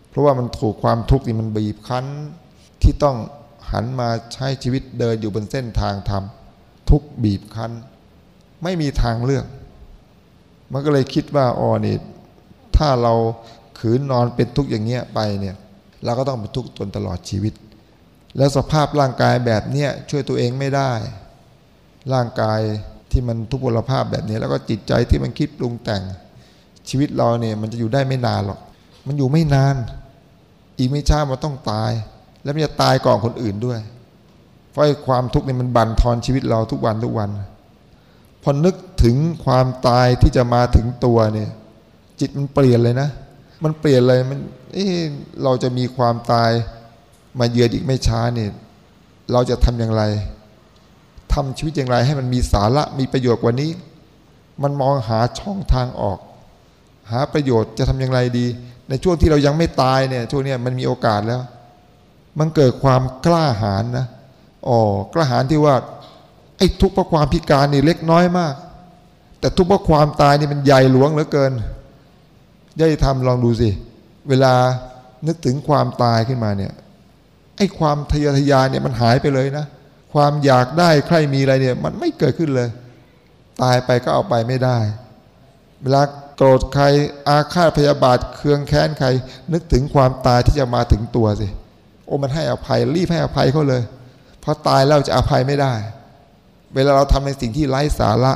เพราะว่ามันถูกความทุกข์นี่มันบีบคั้นที่ต้องหันมาใช้ชีวิตเดินอยู่บนเส้นทางธรรม ทุกบีบคั้น ไม่มีทางเลือก มันก็เลยคิดว่าอ๋อนี่ถ้าเราขืนนอนเป็นทุกอย่างเงี้ยไปเนี่ยเราก็ต้องเป็นทุกข์จนตลอดชีวิต แล้วสภาพร่างกายแบบเนี้ยช่วยตัวเองไม่ได้ ร่างกายที่มันทุพพลภาพแบบนี้ แล้วก็จิตใจที่มันคิดปรุงแต่งชีวิตเราเนี่ยมันจะอยู่ได้ไม่นานหรอก มันอยู่ไม่นาน อีกไม่ช้ามันต้องตาย แล้วมันจะตายก่อนคนอื่นด้วย เพราะความทุกข์นี่มันบั่นทอนชีวิตเราทุกวันทุกวัน พอนึกถึงความตายที่จะมาถึงตัวเนี่ย จิตมันเปลี่ยนเลยนะ มันเปลี่ยนเลยมันเอเราจะมีความตายมาเยือนอีกไม่ช้าเนี่ยเราจะทำอย่างไรทำชีวิตอย่างไรให้มันมีสาระมีประโยชน์กว่านี้ มันมองหาช่องทางออก หาประโยชน์จะทำอย่างไรดี ในช่วงที่เรายังไม่ตายเนี่ยช่วงนี้มันมีโอกาสแล้ว มันเกิดความกล้าหาญนะ อ๋อกล้าหาญที่ว่าไอ้ทุกข์เพราะความพิการนี่เล็กน้อยมาก แต่ทุกข์เพราะความตายนี่มันใหญ่หลวงเหลือเกินย่อยทำลองดูสิ เวลานึกถึงความตายขึ้นมาเนี่ยไอ้ความทะยอทะยานเนี่ยมันหายไปเลยนะ ความอยากได้ใครมีอะไรเนี่ยมันไม่เกิดขึ้นเลย ตายไปก็เอาไปไม่ได้ เวลาโกรธใครอาฆาตพยาบาทเคืองแค้นใคร นึกถึงความตายที่จะมาถึงตัวสิโอ้มันให้อภัยรีบให้อภัยเขาเลย เพราะตายแล้วจะอภัยไม่ได้ เวลาเราทำในสิ่งที่ไร้สาระ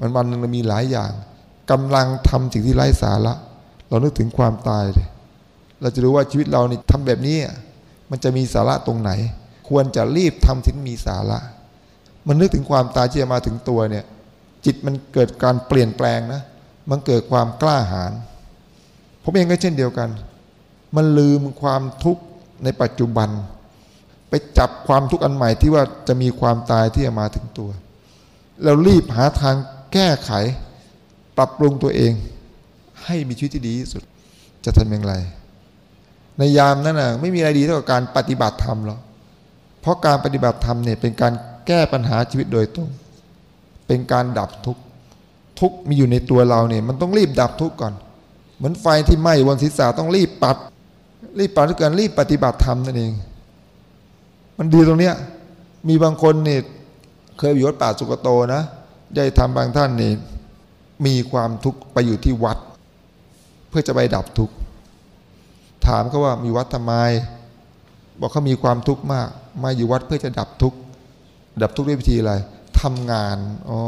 มันวันนึงมีหลายอย่างกำลังทำสิ่งที่ไร้สาระ เรานึกถึงความตายเลย เราจะรู้ว่าชีวิตเรานี่ทำแบบนี้มันจะมีสาระตรงไหน ควรจะรีบทำสิ่งมีสาระ มันนึกถึงความตายที่จะมาถึงตัวเนี่ย จิตมันเกิดการเปลี่ยนแปลงนะ มันเกิดความกล้าหาญผมเองก็เช่นเดียวกัน มันลืมความทุกข์ในปัจจุบัน ไปจับความทุกข์อันใหม่ที่ว่าจะมีความตายที่จะมาถึงตัว เรารีบหาทางแก้ไข ปรับปรุงตัวเอง ให้มีชีวิตที่ดีที่สุด จะทำอย่างไร ในยามนั้นนะไม่มีอะไรดีเท่ากับการปฏิบัติธรรมหรอกเพราะการปฏิบัติธรรมเนี่ยเป็นการแก้ปัญหาชีวิตโดยตรง เป็นการดับทุกข์ทุกข์มีอยู่ในตัวเราเนี่ยมันต้องรีบดับทุกข์ก่อน เหมือนไฟที่ไหม้บนศีรษะต้องรีบปัด รีบปัดด้วยการรีบปฏิบัติธรรมนั่นเอง มันดีตรงเนี้ย มีบางคนเนี่ยเคยอยู่วัดป่าสุกโตนะได้ทำบางท่านนี่มีความทุกข์ไปอยู่ที่วัด เพื่อจะไปดับทุกข์ถามเขาว่ามีวัดทำไม บอกเขามีความทุกข์มาก มาอยู่วัดเพื่อจะดับทุกข์ดับทุกข์ด้วยวิธีอะไรทำงานอ๋อ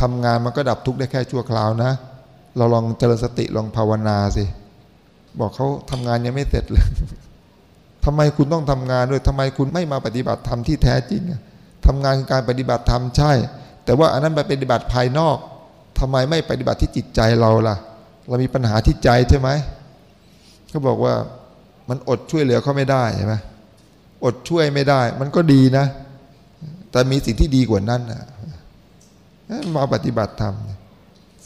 ทำงานมันก็ดับทุกข์ได้แค่ชั่วคราวนะ เราลองเจริญสติลองภาวนาสิ บอกเขาทำงานยังไม่เสร็จเลย ทำไมคุณต้องทำงานด้วยทำไมคุณไม่มาปฏิบัติธรรมที่แท้จริงทำงานคือการปฏิบัติธรรมใช่ แต่ว่าอันนั้นไปปฏิบัติภายนอกทำไมไม่ปฏิบัติที่จิตใจเราล่ะ เรามีปัญหาที่ใจใช่ไหมเขาบอกว่ามันอดช่วยเหลือเขาไม่ได้ใช่ไหมอดช่วยไม่ได้ มันก็ดีนะ แต่มีสิ่งที่ดีกว่านั้นนะมาปฏิบัติธรรม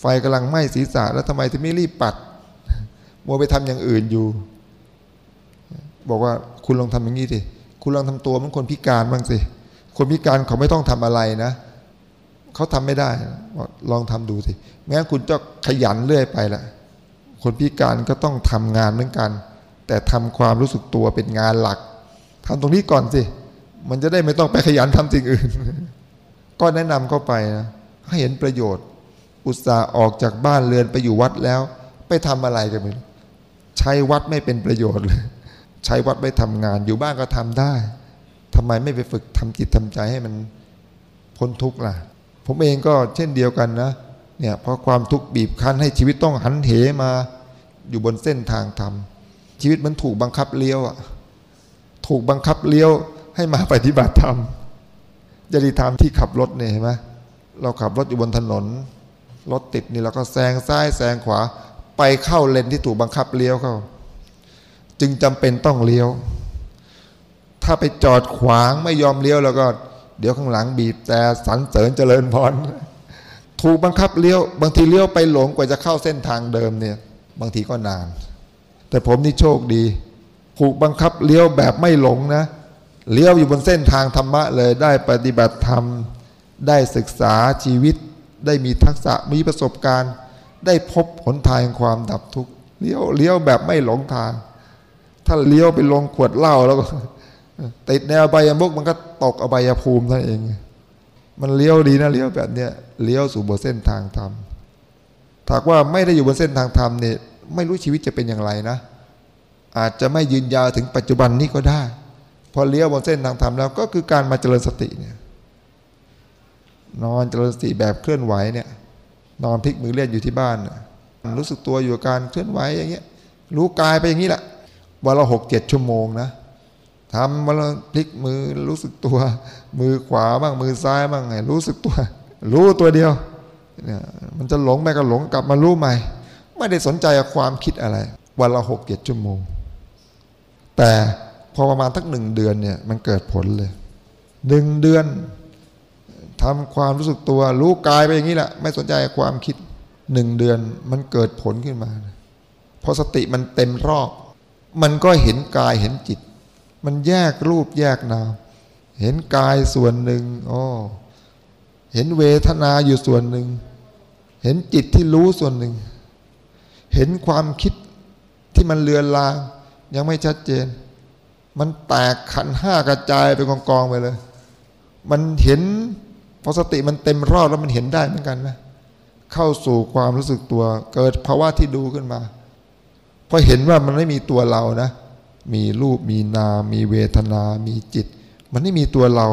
ไฟกำลังไหม้ศีรษะแล้วทำไมถึงไม่รีบปัดมัวไปทำอย่างอื่นอยู่ บอกว่าคุณลองทำอย่างนี้สิคุณลองทำตัวเหมือนคนพิการบ้างสิคนพิการเขาไม่ต้องทำอะไรนะเขาทำไม่ได้ลองทำดูสิแม้คุณจะขยันเรื่อยไปละคนพิการก็ต้องทำงานเหมือนกัน แต่ทำความรู้สึกตัวเป็นงานหลักทำตรงนี้ก่อนสิมันจะได้ไม่ต้องไปขยันทำสิ่งอื่น ก็แนะนำเข้าไปนะให้เห็นประโยชน์ อุตส่าห์ออกจากบ้านเรือนไปอยู่วัดแล้ว ไปทำอะไรกันไม่ใช้วัดไม่เป็นประโยชน์เลย ใช้วัดไปทำงาน อยู่บ้านก็ทำได้ทำไมไม่ไปฝึกทำจิตทำใจให้มันพ้นทุกข์ล่ะ ผมเองก็เช่นเดียวกันนะเนี่ยเพราะความทุกข์บีบคั้นให้ชีวิตต้องหันเหมาอยู่บนเส้นทางธรรมชีวิตมันถูกบังคับเลี้ยวอะถูกบังคับเลี้ยวให้มาปฏิบัติธรรมจริธรรมที่ขับรถเนี่ยเห็นไหมเราขับรถอยู่บนถนนรถติดนี่เราก็แซงซ้ายแซงขวาไปเข้าเลนที่ถูกบังคับเลี้ยวเข้า จึงจำเป็นต้องเลี้ยว ถ้าไปจอดขวางไม่ยอมเลี้ยวแล้วก็ เดี๋ยวข้างหลังบีบแต่สันเสริญเจริญพรถูกบังคับเลี้ยว บางทีเลี้ยวไปหลงกว่าจะเข้าเส้นทางเดิมเนี่ย บางทีก็นาน แต่ผมนี่โชคดี ถูกบังคับเลี้ยวแบบไม่หลงนะเลี้ยวอยู่บนเส้นทางธรรมะเลยได้ปฏิบัติธรรม ได้ศึกษาชีวิต ได้มีทักษะมีประสบการณ์ ได้พบหนทางความดับทุกข์เลี้ยวเลี้ยวแบบไม่หลงทาง ถ้าเลี้ยวไปลงขวดเหล้าแล้วก็ติดแนวใบยมุกมันก็ตกอบายภูมินั่นเอง มันเลี้ยวดีนะเลี้ยวแบบเนี้ยเลี้ยวสู่บนเส้นทางธรรมถ้าว่าไม่ได้อยู่บนเส้นทางธรรมเนี่ยไม่รู้ชีวิตจะเป็นอย่างไรนะ อาจจะไม่ยืนยาวถึงปัจจุบันนี้ก็ได้ พอเลี้ยวบนเส้นทางธรรมแล้วก็คือการมาเจริญสติเนี่ยนอนเจริญสติแบบเคลื่อนไหวเนี่ยนอนพลิกมือเลียนอยู่ที่บ้าน รู้สึกตัวอยู่กับการเคลื่อนไหวอย่างเงี้ยรู้กายไปอย่างนี้แหละ วันละหกเจ็ดชั่วโมงนะทำวันละพลิกมือรู้สึกตัว มือขวาบ้างมือซ้ายบ้างไงรู้สึกตัว รู้ตัวเดียวเนี่ยมันจะหลงไปก็หลงกลับมารู้ใหม่ ไม่ได้สนใจความคิดอะไร วันละหกเจ็ดชั่วโมง แต่พอประมาณทักหนึ่งเดือนเนี่ยมันเกิดผลเลยหนึ่งเดือนทำความรู้สึกตัวรู้กายไปอย่างนี้แหละ ไม่สนใจความคิดหนึ่งเดือนมันเกิดผลขึ้นมา พอสติมันเต็มรอบ มันก็เห็นกายเห็นจิต มันแยกรูปแยกนาม เห็นกายส่วนหนึ่งอ๋อเห็นเวทนาอยู่ส่วนหนึ่ง เห็นจิตที่รู้ส่วนหนึ่ง เห็นความคิดที่มันเลือนลางยังไม่ชัดเจน มันแตกขันห้ากระจายไปกองๆไปเลย มันเห็นพอสติมันเต็มรอบแล้วมันเห็นได้เหมือนกันนะ เข้าสู่ความรู้สึกตัว เกิดภาวะที่ดูขึ้นมา พอเห็นว่ามันไม่มีตัวเรานะ มีรูปมีนาม มีเวทนา มีจิต มันไม่มีตัวเรา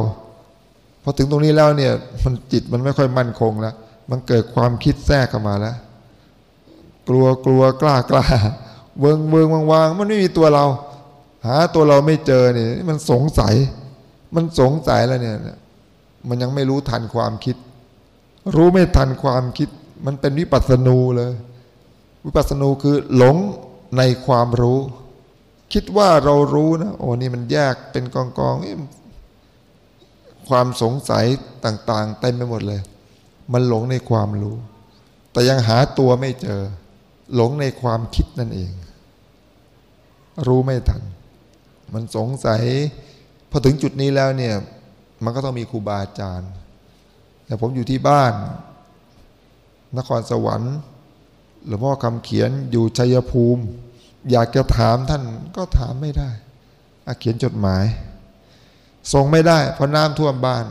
พอถึงตรงนี้แล้วเนี่ย มันจิตมันไม่ค่อยมั่นคงแล้วมันเกิดความคิดแทรกเข้ามาแล้ว กลัวกลัวกล้ากล้าเวิงเวิงวางวางมันไม่มีตัวเรา หาตัวเราไม่เจอเนี่ยมันสงสัย มันสงสัยแล้วเนี่ย มันยังไม่รู้ทันความคิด รู้ไม่ทันความคิด มันเป็นวิปัสสนูเลย วิปัสสนูคือหลง ในความรู้ คิดว่าเรารู้นะโอ้นี่มันแยกเป็นกองกองความสงสัยต่าง ๆ เต็มไปหมดเลย มันหลงในความรู้ แต่ยังหาตัวไม่เจอ หลงในความคิดนั่นเอง รู้ไม่ทัน มันสงสัยพอถึงจุดนี้แล้วเนี่ย มันก็ต้องมีครูบาอาจารย์แต่ผมอยู่ที่บ้าน นครสวรรค์ หลวงพ่อคำเขียนอยู่ชัยภูมิ อยากจะถามท่านก็ถามไม่ได้อาเขียนจดหมาย ส่งไม่ได้ เพราะน้ำท่วมบ้าน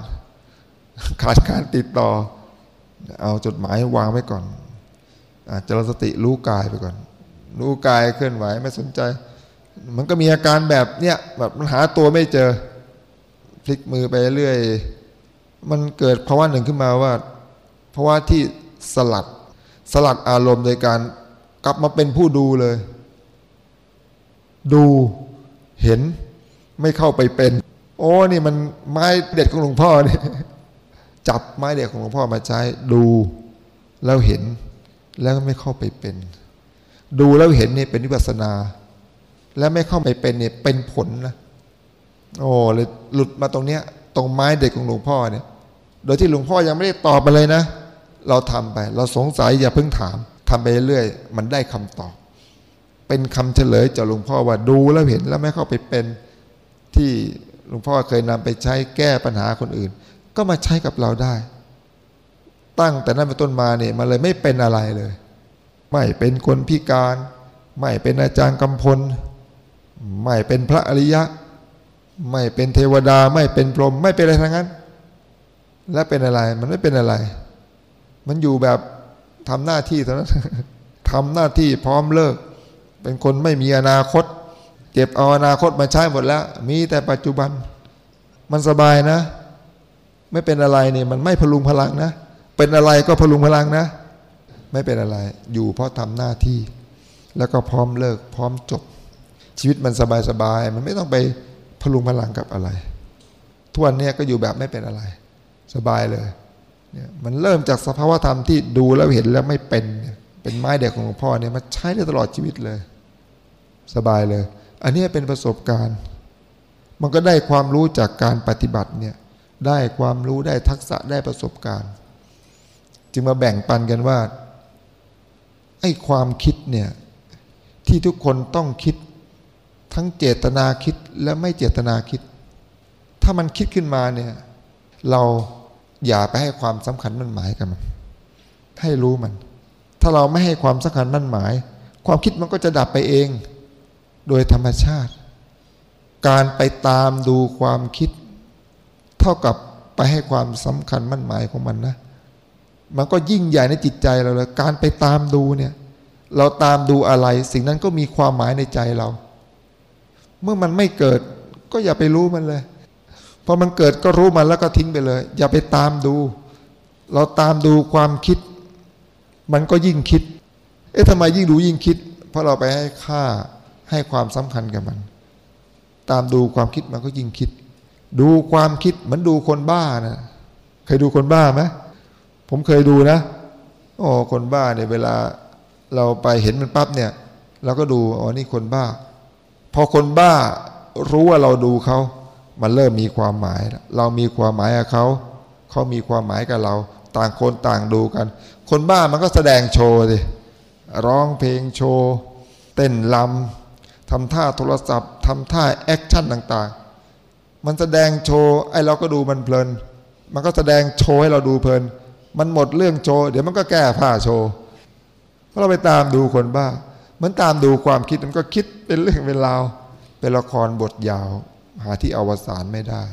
ขาดการติดต่อ เอาจดหมายวางไว้ก่อนอาจจะสติรู้กายไปก่อน รู้กายเคลื่อนไหวไม่สนใจ มันก็มีอาการแบบเนี้ยแบบมันหาตัวไม่เจอพลิกมือไปเรื่อย มันเกิดภาวะหนึ่งขึ้นมาว่าภาวะที่สลัด สลัดอารมณ์โดยการกลับมาเป็นผู้ดูเลย ดูเห็นไม่เข้าไปเป็น โอ้นี่มันไม้เด็ดของหลวงพ่อเนี่ยจับไม้เด็ดของหลวงพ่อมาใช้ดูแล้วเห็นแล้วไม่เข้าไปเป็น ดูแล้วเห็นนี่เป็นวิปัสนา แล้วไม่เข้าไปเป็นเนี่ยเป็นผลนะโอ้เลยหลุดมาตรงเนี้ย ตรงไม้เด็ดของหลวงพ่อเนี่ย โดยที่หลวงพ่อยังไม่ได้ตอบมาเลยนะ เราทำไป เราสงสัยอย่าเพิ่งถามทำไปเรื่อยมันได้คำตอบ เป็นคำเฉลยจากหลวงพ่อว่าดูแล้วเห็นแล้วไม่เข้าไปเป็นที่หลวงพ่อเคยนำไปใช้แก้ปัญหาคนอื่น ก็มาใช้กับเราได้ ตั้งแต่นั้นเป็นต้นมาเนี่ยมาเลยไม่เป็นอะไรเลย ไม่เป็นคนพิการ ไม่เป็นอาจารย์กำพล ไม่เป็นพระอริยะ ไม่เป็นเทวดา ไม่เป็นพรหมไม่เป็นอะไรทั้งนั้น และเป็นอะไรมันไม่เป็นอะไร มันอยู่แบบทำหน้าที่เท่านั้นทำหน้าที่พร้อมเลิก เป็นคนไม่มีอนาคต เก็บเอาอนาคตมาใช้หมดแล้ว มีแต่ปัจจุบัน มันสบายนะ ไม่เป็นอะไรเนี่ยมันไม่พลุงพลังนะ เป็นอะไรก็พลุงพลังนะ ไม่เป็นอะไร อยู่เพราะทำหน้าที่ แล้วก็พร้อมเลิก พร้อมจบ ชีวิตมันสบายสบายมันไม่ต้องไปพลุงพลังกับอะไร ทุกวันนี้ก็อยู่แบบไม่เป็นอะไร สบายเลย เนี่ยมันเริ่มจากสภาวธรรมที่ดูแล้วเห็นแล้วไม่เป็น เป็นไม้เด็กของหลวงพ่อเนี่ยมาใช้ได้ตลอดชีวิตเลย สบายเลย อันนี้เป็นประสบการณ์ มันก็ได้ความรู้จากการปฏิบัติเนี่ยได้ความรู้ได้ทักษะได้ประสบการณ์ จึงมาแบ่งปันกันว่าไอ้ความคิดเนี่ยที่ทุกคนต้องคิดทั้งเจตนาคิดและไม่เจตนาคิด ถ้ามันคิดขึ้นมาเนี่ยเรา อย่าไปให้ความสำคัญมั่นหมายกับมัน ให้รู้มัน ถ้าเราไม่ให้ความสำคัญมั่นหมาย ความคิดมันก็จะดับไปเอง โดยธรรมชาติ การไปตามดูความคิด เท่ากับไปให้ความสำคัญมั่นหมายของมันนะ มันก็ยิ่งใหญ่ในจิตใจเราเลยการไปตามดูเนี่ย เราตามดูอะไร สิ่งนั้นก็มีความหมายในใจเรา เมื่อมันไม่เกิดก็อย่าไปรู้มันเลย พอมันเกิดก็รู้มันแล้วก็ทิ้งไปเลย อย่าไปตามดู เราตามดูความคิด มันก็ยิ่งคิด เอ๊ะทำไมยิ่งดูยิ่งคิด เพราะเราไปให้ค่าให้ความสำคัญกับมัน ตามดูความคิดมันก็ยิ่งคิด ดูความคิดเหมือนดูคนบ้านะเคยดูคนบ้าไหมผมเคยดูนะโอ้คนบ้าเนี่ยเวลาเราไปเห็นมันปั๊บเนี่ยเราก็ดูอ๋อนี่คนบ้า พอคนบ้ารู้ว่าเราดูเขา มันเริ่มมีความหมาย เรามีความหมายกับเขา เขามีความหมายกับเรา ต่างคนต่างดูกัน คนบ้ามันก็แสดงโชว์สิร้องเพลงโชว์ เต้นลำทำท่าโทรศัพท์ทำท่าแอคชั่นต่างๆ มันแสดงโชว์ไอ้เราก็ดูมันเพลิน มันก็แสดงโชว์ให้เราดูเพลิน มันหมดเรื่องโชว์เดี๋ยวมันก็แก้ผ้าโชว์เพราะเราไปตามดูคนบ้า เหมือนตามดูความคิดมันก็คิดเป็นเรื่องเป็นราวเป็นละครบทยาว หาที่อวสานไม่ได้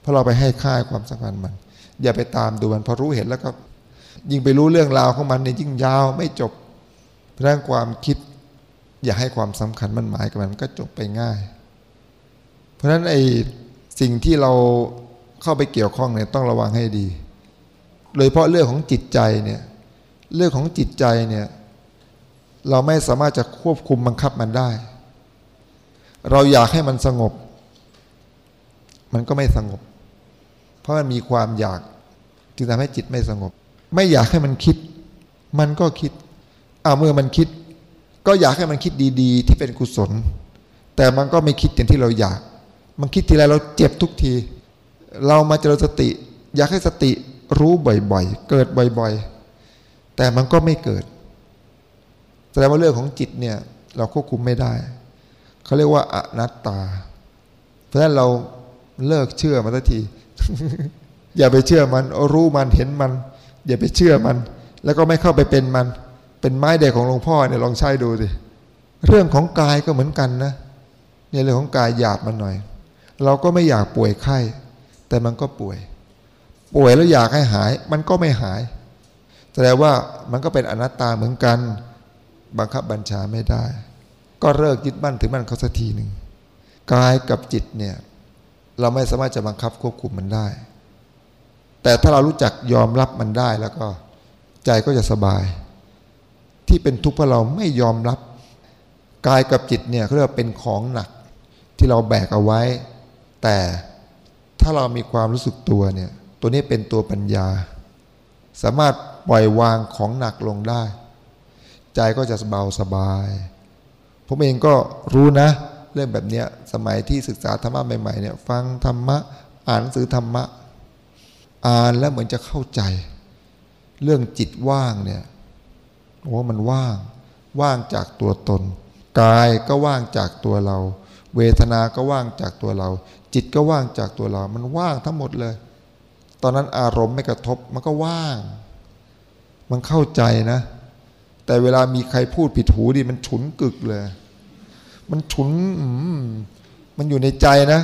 เพราะเราไปให้ค่ายความสำคัญมัน อย่าไปตามดูมันพอรู้เห็นแล้วก็ ยิ่งไปรู้เรื่องราวของมันเนี่ยยิ่งยาวไม่จบเรื่องความคิด อย่าให้ความสำคัญมันหมายกับมันก็จบไปง่าย เพราะฉะนั้นไอ้สิ่งที่เราเข้าไปเกี่ยวข้องเนี่ยต้องระวังให้ดี โดยเพราะเรื่องของจิตใจเนี่ยเรื่องของจิตใจเนี่ยเราไม่สามารถจะควบคุมบังคับมันได้ เราอยากให้มันสงบ มันก็ไม่สงบ เพราะมันมีความอยากจึงทำให้จิตไม่สงบ ไม่อยากให้มันคิด มันก็คิดเอาเมื่อมันคิด ก็อยากให้มันคิดดี ๆ ที่เป็นกุศล แต่มันก็ไม่คิดอย่างที่เราอยาก มันคิดทีไรเราเจ็บทุกที เรามาเจริญสติ อยากให้สติรู้บ่อยๆ เกิดบ่อยๆ แต่มันก็ไม่เกิด แสดงว่าเรื่องของจิตเนี่ย เราควบคุมไม่ได้ เขาเรียกว่าอนัตตา เพราะฉะนั้นเรา เลิกเชื่อมันสักที อย่าไปเชื่อมัน รู้มันเห็นมัน อย่าไปเชื่อมัน แล้วก็ไม่เข้าไปเป็นมัน เป็นไม้เด็กของหลวงพ่อเนี่ยลองใช้ดูสิเรื่องของกายก็เหมือนกันนะเนี่ยเรื่องของกายหยาบมันหน่อย เราก็ไม่อยากป่วยไข้ แต่มันก็ป่วย ป่วยแล้วอยากให้หาย มันก็ไม่หายแสดงว่ามันก็เป็นอนัตตาเหมือนกัน บังคับบัญชาไม่ได้ ก็เลิกยึดมั่นถือมั่นเขาสักทีหนึ่งกายกับจิตเนี่ย เราไม่สามารถจะบังคับควบคุมมันได้ แต่ถ้าเรารู้จักยอมรับมันได้แล้วก็ใจก็จะสบาย ที่เป็นทุกข์เพราะเราไม่ยอมรับกายกับจิตเนี่ยเขาเรียกว่าเป็นของหนักที่เราแบกเอาไว้ แต่ถ้าเรามีความรู้สึกตัวเนี่ยตัวนี้เป็นตัวปัญญา สามารถปล่อยวางของหนักลงได้ ใจก็จะเบาสบาย ผมเองก็รู้นะ เรื่องแบบนี้สมัยที่ศึกษาธรรมะใหม่ๆเนี่ยฟังธรรมะอ่านหนังสือธรรมะ อ่านแล้วเหมือนจะเข้าใจ เรื่องจิตว่างเนี่ยว่ามันว่าง ว่างจากตัวตน กายก็ว่างจากตัวเรา เวทนาก็ว่างจากตัวเรา จิตก็ว่างจากตัวเรา มันว่างทั้งหมดเลย ตอนนั้นอารมณ์ไม่กระทบมันก็ว่าง มันเข้าใจนะ แต่เวลามีใครพูดผิดหูดิมันฉุนกึกเลย มันฉุนมันอยู่ในใจนะ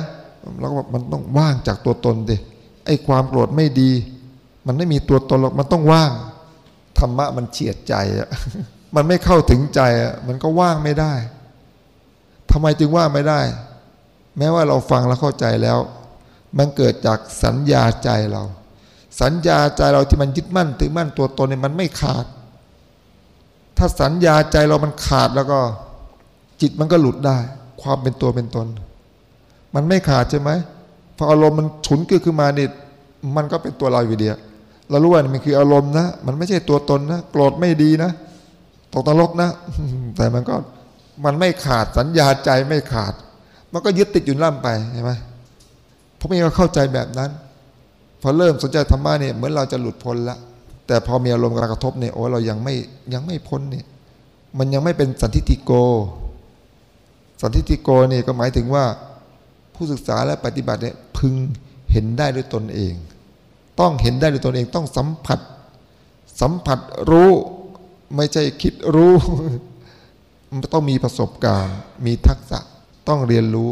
แล้วก็มันต้องว่างจากตัวตนดิไอ้ความโกรธไม่ดี มันไม่มีตัวตนหรอกมันต้องว่างธรรมะมันเฉียดใจอะมันไม่เข้าถึงใจอะมันก็ว่างไม่ได้ทำไมจึงว่างไม่ได้ แม้ว่าเราฟังแล้วเข้าใจแล้ว มันเกิดจากสัญญาใจเรา สัญญาใจเราที่มันยึดมั่นถือมั่นตัวตนเนี่ยมันไม่ขาด ถ้าสัญญาใจเรามันขาดแล้วก็ จิตมันก็หลุดได้ ความเป็นตัวเป็นตน มันไม่ขาดใช่ไหมพออารมณ์มันฉุนกึ้ขึ้นมานี่มันก็เป็นตัวเราอยู่เดียวเรารู้ว่ามันคืออารมณ์นะ มันไม่ใช่ตัวตนนะโกรธไม่ดีนะตกตลกนะ แต่มันก็มันไม่ขาดสัญญาใจไม่ขาด มันก็ยึดติดอยู่ล่ำไปใช่ไหมพมเองก็เข้าใจแบบนั้น พอเริ่มสนใจธรรมะเนี่ยเหมือนเราจะหลุดพ้นละ แต่พอมีอารมณ์กระทบเนี่ยโอ้เรายังไม่ยังไม่พ้นเนี่ย มันยังไม่เป็นสันทิติโก สันทิติโกนี่ก็หมายถึงว่าผู้ศึกษาและปฏิบัติเนี่ยพึงเห็นได้ด้วยตนเอง ต้องเห็นได้ด้วยตนเองต้องสัมผัส สัมผัสรู้ไม่ใช่คิดรู้มันต้องมีประสบการณ์ มีทักษะต้องเรียนรู้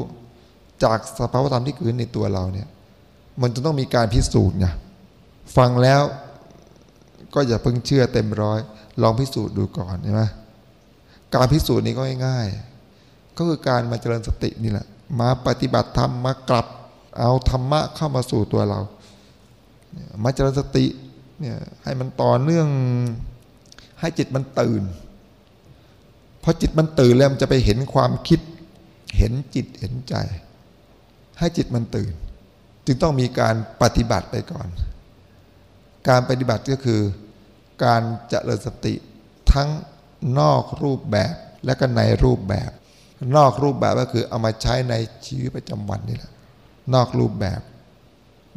จากสภาวธรรมที่เกิดในตัวเราเนี่ยมันจะต้องมีการพิสูจน์ไงฟังแล้วก็อย่าเพิ่งเชื่อเต็มร้อย ลองพิสูจน์ดูก่อนใช่ไหมการพิสูจน์นี้ก็ง่ายๆ ก็คือการมาเจริญสตินี่แหละ มาปฏิบัติธรรมมากลับเอาธรรมะเข้ามาสู่ตัวเรา มาเจริญสติเนี่ยให้มันต่อเนื่องให้จิตมันตื่นพอจิตมันตื่นแล้วมันจะไปเห็นความคิด เห็นจิตเห็นใจ ให้จิตมันตื่น จึงต้องมีการปฏิบัติไปก่อน การปฏิบัติก็คือการเจริญสติทั้งนอกรูปแบบและก็ในรูปแบบ นอกรูปแบบก็คือเอามาใช้ในชีวิตประจำวันนี่แหละ นอกรูปแบบ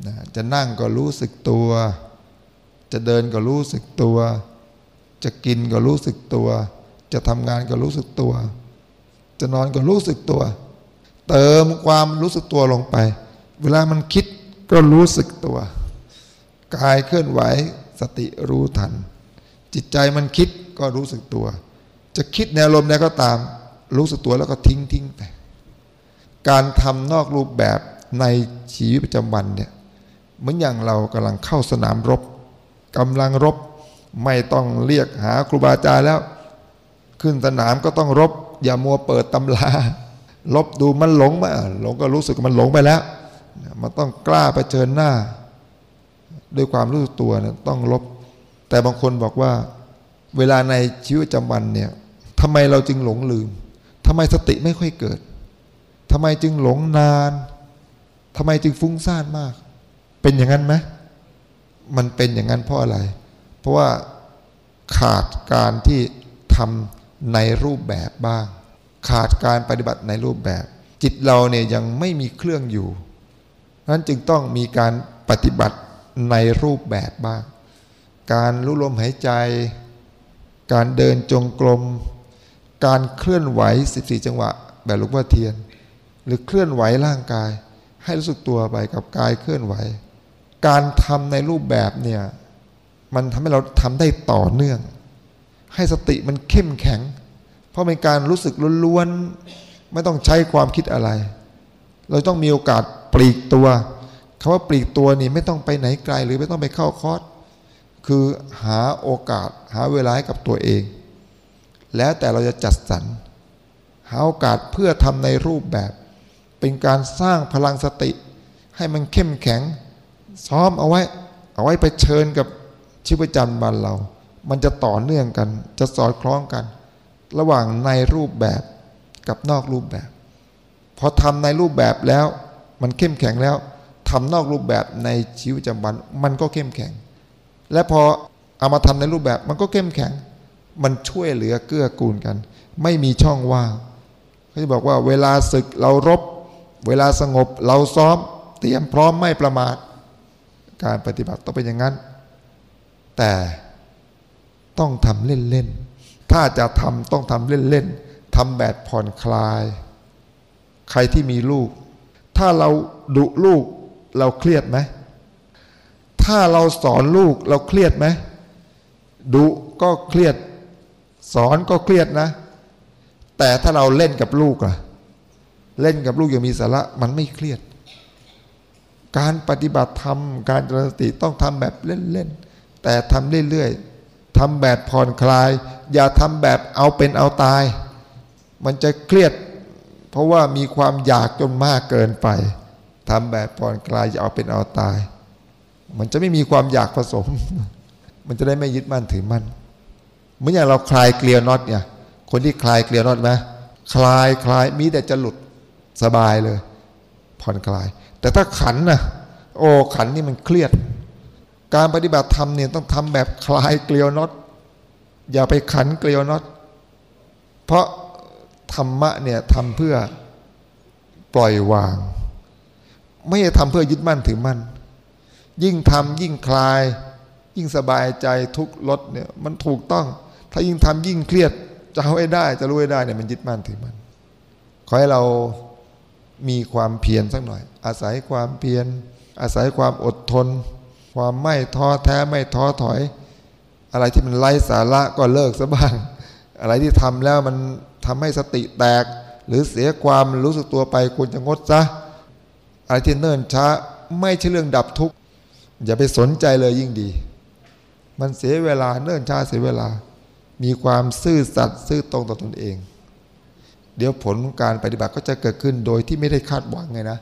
นะจะนั่งก็รู้สึกตัว จะเดินก็รู้สึกตัว จะกินก็รู้สึกตัว จะทำงานก็รู้สึกตัว จะนอนก็รู้สึกตัว เติมความรู้สึกตัวลงไป เวลามันคิดก็รู้สึกตัว กายเคลื่อนไหวสติรู้ทัน จิตใจมันคิดก็รู้สึกตัว จะคิดแนวลมใดก็ตาม รู้สึกตัวแล้วก็ทิ้งทิ้งไป การทำนอกรูปแบบในชีวิตประจำวันเนี่ยเหมือนอย่างเรากำลังเข้าสนามรบกำลังรบไม่ต้องเรียกหาครูบาอาจารย์แล้ว ขึ้นสนามก็ต้องรบ อย่ามัวเปิดตำราลบดูมันหลงมาหลงก็รู้สึกมันหลงไปแล้ว มันต้องกล้าไปเชิญหน้า ด้วยความรู้สึกตัวเนี่ยต้องลบ แต่บางคนบอกว่า เวลาในชีวิตประจำวันเนี่ยทำไมเราจึงหลงลืม ทำไมสติไม่ค่อยเกิดทำไมจึงหลงนานทำไมจึงฟุ้งซ่านมาก เป็นอย่างนั้นไหมมันเป็นอย่างนั้นเพราะอะไร เพราะว่าขาดการที่ทำในรูปแบบบ้าง ขาดการปฏิบัติในรูปแบบ จิตเราเนี่ยยังไม่มีเครื่องอยู่นั้นจึงต้องมีการปฏิบัติในรูปแบบบ้าง การรู้ลมหายใจ การเดินจงกรม การเคลื่อนไหว 14 จังหวะ แบบหลวงพ่อเทียน หรือเคลื่อนไหวร่างกาย ให้รู้สึกตัวไปกับกายเคลื่อนไหว การทำในรูปแบบเนี่ยมันทำให้เราทำได้ต่อเนื่อง ให้สติมันเข้มแข็ง เพราะเป็นการรู้สึกล้วนๆไม่ต้องใช้ความคิดอะไร เราต้องมีโอกาสปลีกตัวคำว่าปลีกตัวนี่ไม่ต้องไปไหนไกลหรือไม่ต้องไปเข้าคอร์สคือหาโอกาสหาเวลาให้กับตัวเอง แล้วแต่เราจะจัดสรรหาโอกาสเพื่อทำในรูปแบบ เป็นการสร้างพลังสติ ให้มันเข้มแข็ง ซ้อมเอาไว้ เอาไว้ไปเชิญกับชีวิตประจำวันเรา มันจะต่อเนื่องกัน จะสอดคล้องกัน ระหว่างในรูปแบบกับนอกรูปแบบ พอทำในรูปแบบแล้ว มันเข้มแข็งแล้วทำนอกรูปแบบในชีวิตประจำวัน มันก็เข้มแข็ง และพอเอามาทำในรูปแบบมันก็เข้มแข็ง มันช่วยเหลือเกื้อกูลกัน ไม่มีช่องว่างเขาจะบอกว่าเวลาศึกเรารบ เวลาสงบเราซ้อม เตรียมพร้อมไม่ประมาทการปฏิบัติต้องเป็นอย่างนั้น แต่ต้องทำเล่นๆถ้าจะทำต้องทำเล่นๆทำแบบผ่อนคลาย ใครที่มีลูก ถ้าเราดุลูกเราเครียดไหมถ้าเราสอนลูกเราเครียดไหมดุก็เครียด สอนก็เครียดนะ แต่ถ้าเราเล่นกับลูกล่ะ เล่นกับลูกอย่างมีสาระมันไม่เครียด การปฏิบัติธรรม การเจริญสติต้องทำแบบเล่นๆแต่ทำเรื่อยๆทำแบบผ่อนคลาย อย่าทำแบบเอาเป็นเอาตาย มันจะเครียด เพราะว่ามีความอยากจนมากเกินไปทำแบบผ่อนคลายอย่าเอาเป็นเอาตาย มันจะไม่มีความอยากผสม มันจะได้ไม่ยึดมั่นถือมั่น เหมือนอย่างเราคลายเกลียวน็อตเนี่ย คนที่คลายเกลียวน็อตไหมคลายคลายมีแต่จะหลุดสบายเลย ผ่อนคลาย แต่ถ้าขันนะโอ้ขันนี่มันเครียด การปฏิบัติธรรมเนี่ยต้องทำแบบคลายเกลียวน็อตอย่าไปขันเกลียวน็อตเพราะธรรมะเนี่ยทำเพื่อปล่อยวาง ไม่ได้ทำเพื่อยึดมั่นถือมั่น ยิ่งทำยิ่งคลาย ยิ่งสบายใจทุกลดเนี่ยมันถูกต้อง ถ้ายิ่งทำยิ่งเครียดจะเอาให้ได้ จะรู้ให้ได้เนี่ยมันยึดมั่นถือมันขอให้เรามีความเพียรสักหน่อย อาศัยความเพียรอาศัยความอดทน ความไม่ท้อแท้ไม่ท้อถอย อะไรที่มันไร้สาระก็เลิกซะบ้าง อะไรที่ทำแล้วมันทำให้สติแตก หรือเสียความรู้สึกตัวไปควรจะงดซะอะไรที่เนิ่นช้าไม่ใช่เรื่องดับทุกข์อย่าไปสนใจเลยยิ่งดี มันเสียเวลาเนิ่นช้าเสียเวลา มีความซื่อสัตย์ซื่อตรงต่อตนเอง เดี๋ยวผลการปฏิบัติก็จะเกิดขึ้นโดยที่ไม่ได้คาดหวังไงนะ